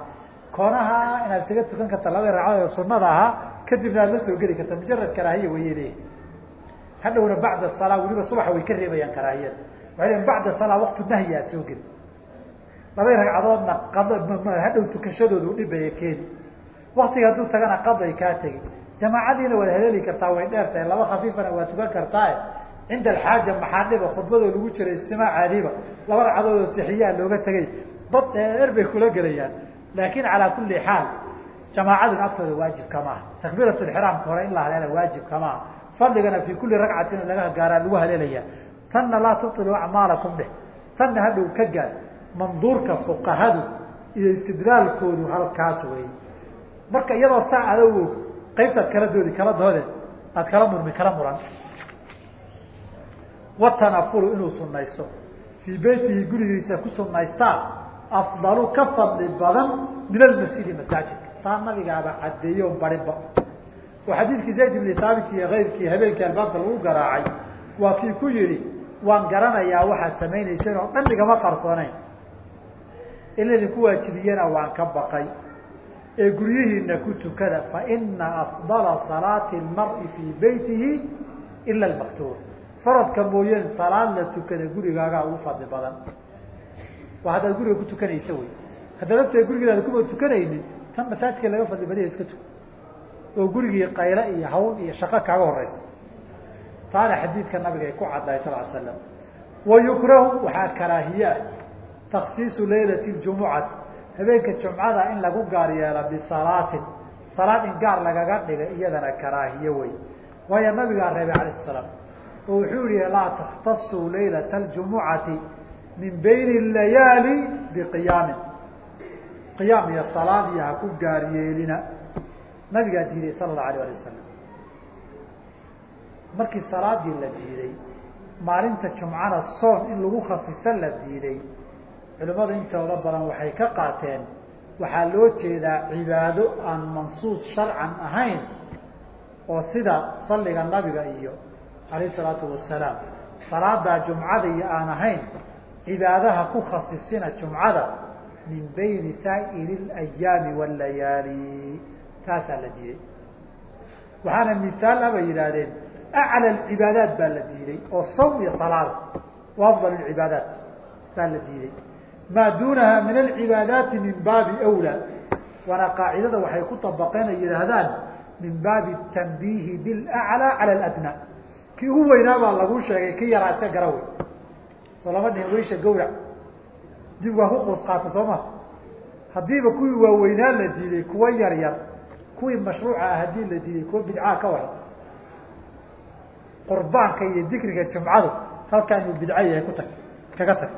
koonaha inaad isaga tukan karta labada ragcadood sunada ahaa kadibna aad la soo geli karta mujarad karaahiya wayay hadhowna bacda salaa weliba subaxa way ka reebayaan karaahiyada waxay leeyiin bacda salaa waqtu nahyaa soo geli. Labay ragcadoodna qad hadhow tukashadoodu dhibaya keeni waktiga hadduu tagana qaday kaa tegi. Jamaacadiina waad haleeli kartaa way dheer laba khafiifana waa tukan kartaa cinda alxaaja maxaa khudbadoo lagu jiray istimaacaadiiba laba ragcadood oo looga tegay bad dheer bay kula gelayaan laakin calaa kuli xaal jamaacaduna agtooda waajib kamaaha takbiirat hore in la haleela waajib kamaaha fadligana fi kuli ragcatin laga gaaraa lagu haleelaya tanna laa tubtilu acmaalakum dheh tanna hadhow ka gaar manduurka fuqahadu iyo istidlaalkoodu halkaas wey marka iyadoo saa adogo qaybtaad kala doodi kala doode aad kala murmi kala muran watanafulu inuu sunaysto fii beytihi gurigiisa ku sunaystaa afdalu ka fadli badan min almasjidi masaajidka taa nabigaaba caddeeyo barinba oo xadiidkii zayd ibni haabit iyo keyrkii habeenkii albaabka lagu garaacay waa kii ku yihi waan garanayaa waxaad samaynayseen oo dhan igama qarsooneyn in laydinku waajibiyena waan ka baqay. Ee guryihiina ku tukada faina afdala salaati lmari fii beytihi ila almaktuub faradka mooyeen salaad la tukada gurigaagaa ugu fadli badan. Waa haddaad guriga ku tukanaysa wey. Haddaad agtee gurigeedaada kuma tukanaynin tan masaajidka laga fadli badaya iska tuk oo gurigii qaylo iyo hawl iyo shaqo kaaga horeyso taana xadiidka nabiga ay ku caddahay sal l slam wa yukrahu waxaa karaahiye ah taksiisu laylati ljumucati habeenka jumcada in lagu gaar yeelo bisalaatin. Salaad in gaar lagaga dhiga iyadana karaahiye wey. Waayo nabigaa reebay alayh salaam oo wuxuu yihi laa takhtasuu laylata aljumucati min bayni layaali biqiyaamin. Qiyaam iyo salaad iyo ha ku gaar yeelina. Nabigaa diiday sala allahu alayh ali wasalam markii salaadii la diiday maalinta jumcana soon in lagu khasiso la diiday culimmadu intooda badan waxay ka qaateen waxaa loo jeedaa cibaado aan mansuus sharcan ahayn oo sida salliga nabiga iyo alayh salaatu wasalaam salaadaa jumcada iyo aan ahayn cibaadaha ku khasisina jumcada min bayni saa'iri alayaami wallayaali taasaa la diiday waxaana misaal abay yidhaahdeen aclى cibaadaat baa la diiday oo sawm iyo salaada wa afdal cibaadaat baa la diiday maa duunaha min alcibaadaati min baabi wlى waana qaacidada waxay ku abaqeen ay yidhaahdaan min baabi tanbiihi bilaclى calى اadnى kii ugu weynaa baa lagu sheegay ki yaraa iska gara wey soo lama dhihin weysha gawrac dib waa ku quus qaata soo ma? Haddiiba kuwii waaweynaa la diiday kuwa yar yar kuwii mashruuca ah haddii la diiday kuwa bidcaa ka waran qurbaanka iyo dikriga jumcadu halkaa inuu bidco yahay ku tag kaga tag.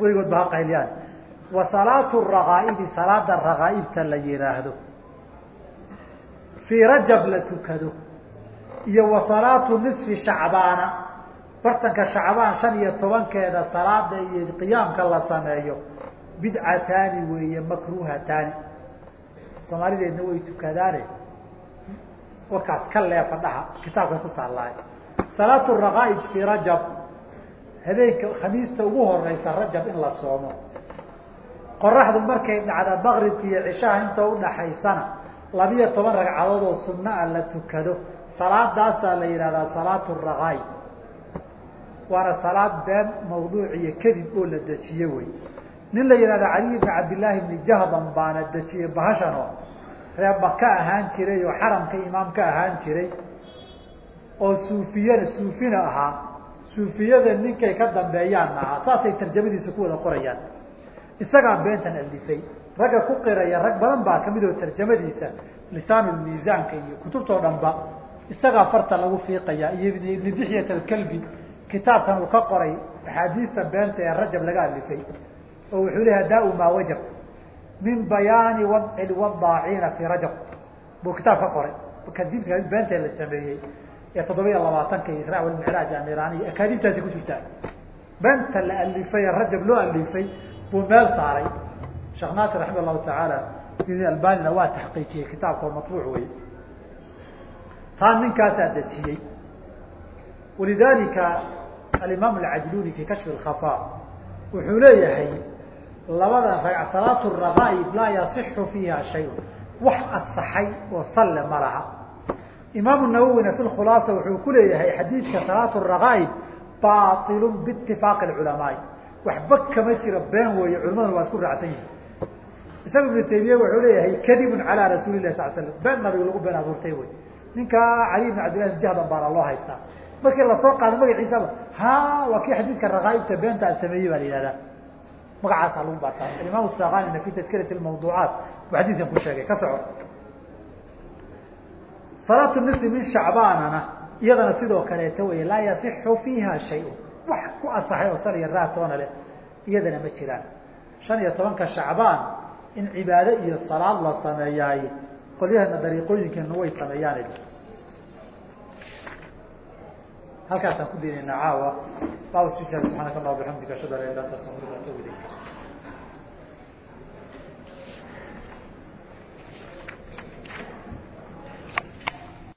Weligood ba ha qayliyaan wa salaatu rakaa'ibi salaada rakaaibta la yihaahdo fii rajab la tukado iyo wa salaatu nisfi shacbaana. Bartanka shacbaan shan iyo tobankeeda salaada iyo qiyaamka la sameeyo bidcataani weeye makruhataani soomaalideedna way tukadaane. Warkaas ka leefa dhaha kitaabkay ku taallaaye salaatu rakaaib fii rajab. Habeenka khamiista ugu horeysa rajab in la soomo. Qoraxdu markay dhacda maqribka iyo cishaha inta udhaxaysana labiyo toban ragcadood oo sunna a la tukado salaadaasaa la yidhahdaa salaatu rakaaib waana salaad been mawduuc iyo kadib oo la dejiye wey. Nin la yihahda cali bni cabdillaahi bni jahdan baana dejiyey bahashan oo reeba ka ahaan jiray oo xaramka imaam ka ahaan jiray. Oo suufiyana suufina ahaa. Suufiyada ninkay ka dambeeyaanna ahaa. Saasay tarjamadiisa ku wada qorayaan. Isagaa beentan alifay. Ragga ku qiraya rag badan baa ka mid oo tarjamadiisa lisaanulmiisaanka iyo kutubtao dhan ba isagaa farta lagu fiiqaya iyo ibni dixyat alkalbi kitaabkan uu ka qoray axaadiista beenta ee rajab laga alifay oo wuxuu leeyahay daa maa wajab min bayaani wadci lwadaaciina fii rajab buu kitaab ka qoray kadibka beenta la sameeyey ee toddoba iyo labaatanka isra walmicraaj amiraniya akaadiibtaasi ku jirtaa. Beenta la alifay ee rajab loo alifay buu meel saaray. Sheekh naasir raxima allahu tacaala albanina waa taxqiijiyey kitaabka oo matbuuc taa ninkaasaa dejiyey. Walidalika alimaam alcajluni fi kashfi lkhafa wuxuu leeyahay labada ragc salaatu rakaaib laa yasixu fiiha shay. Wax asaxay oo salle ma laha. Imaamu nawowina fi khulaasa wuxuu ku leeyahay xadiidka salaatu rakaaib baailu biitifaaqi culamaai waxba kama jiro been weeye culimaduna waa isku raacsan yihiin isaga ibnu taymiya wuxuu leeyahay kadibun calaa rasuuli lah sal slam been nabiga lagu been abuurtay wey ninka cali bn cabdillahi jahdan baana loo haystaa. Markii la soo qaado magaciisaba ha waa kii xadiidka rakaaibta beenta a sameeyey baa la yihahdaa magacaasaa lagu baataa alimaam sakanina fi tadkirati mawduucaat buu xadiidkan ku sheegay. Ka soco. Salaatu nisfi min shacbaanana iyadana sidoo kaleeto wey laa yasixu fiiha shay wax ku asaxay oo sal iyo raatoona leh iyadana ma jiraan. Shan iyo tobanka shacbaan in cibaado iyo salaad la sameeyaay qolyahana dariiqooyinkeena way sameeyaan halkaasaan ku daynaynaa caawa. Baa subxaanaka allah bixamdika ashhadu an la ilaha illa anta astaغfiruka wa atubu ilayk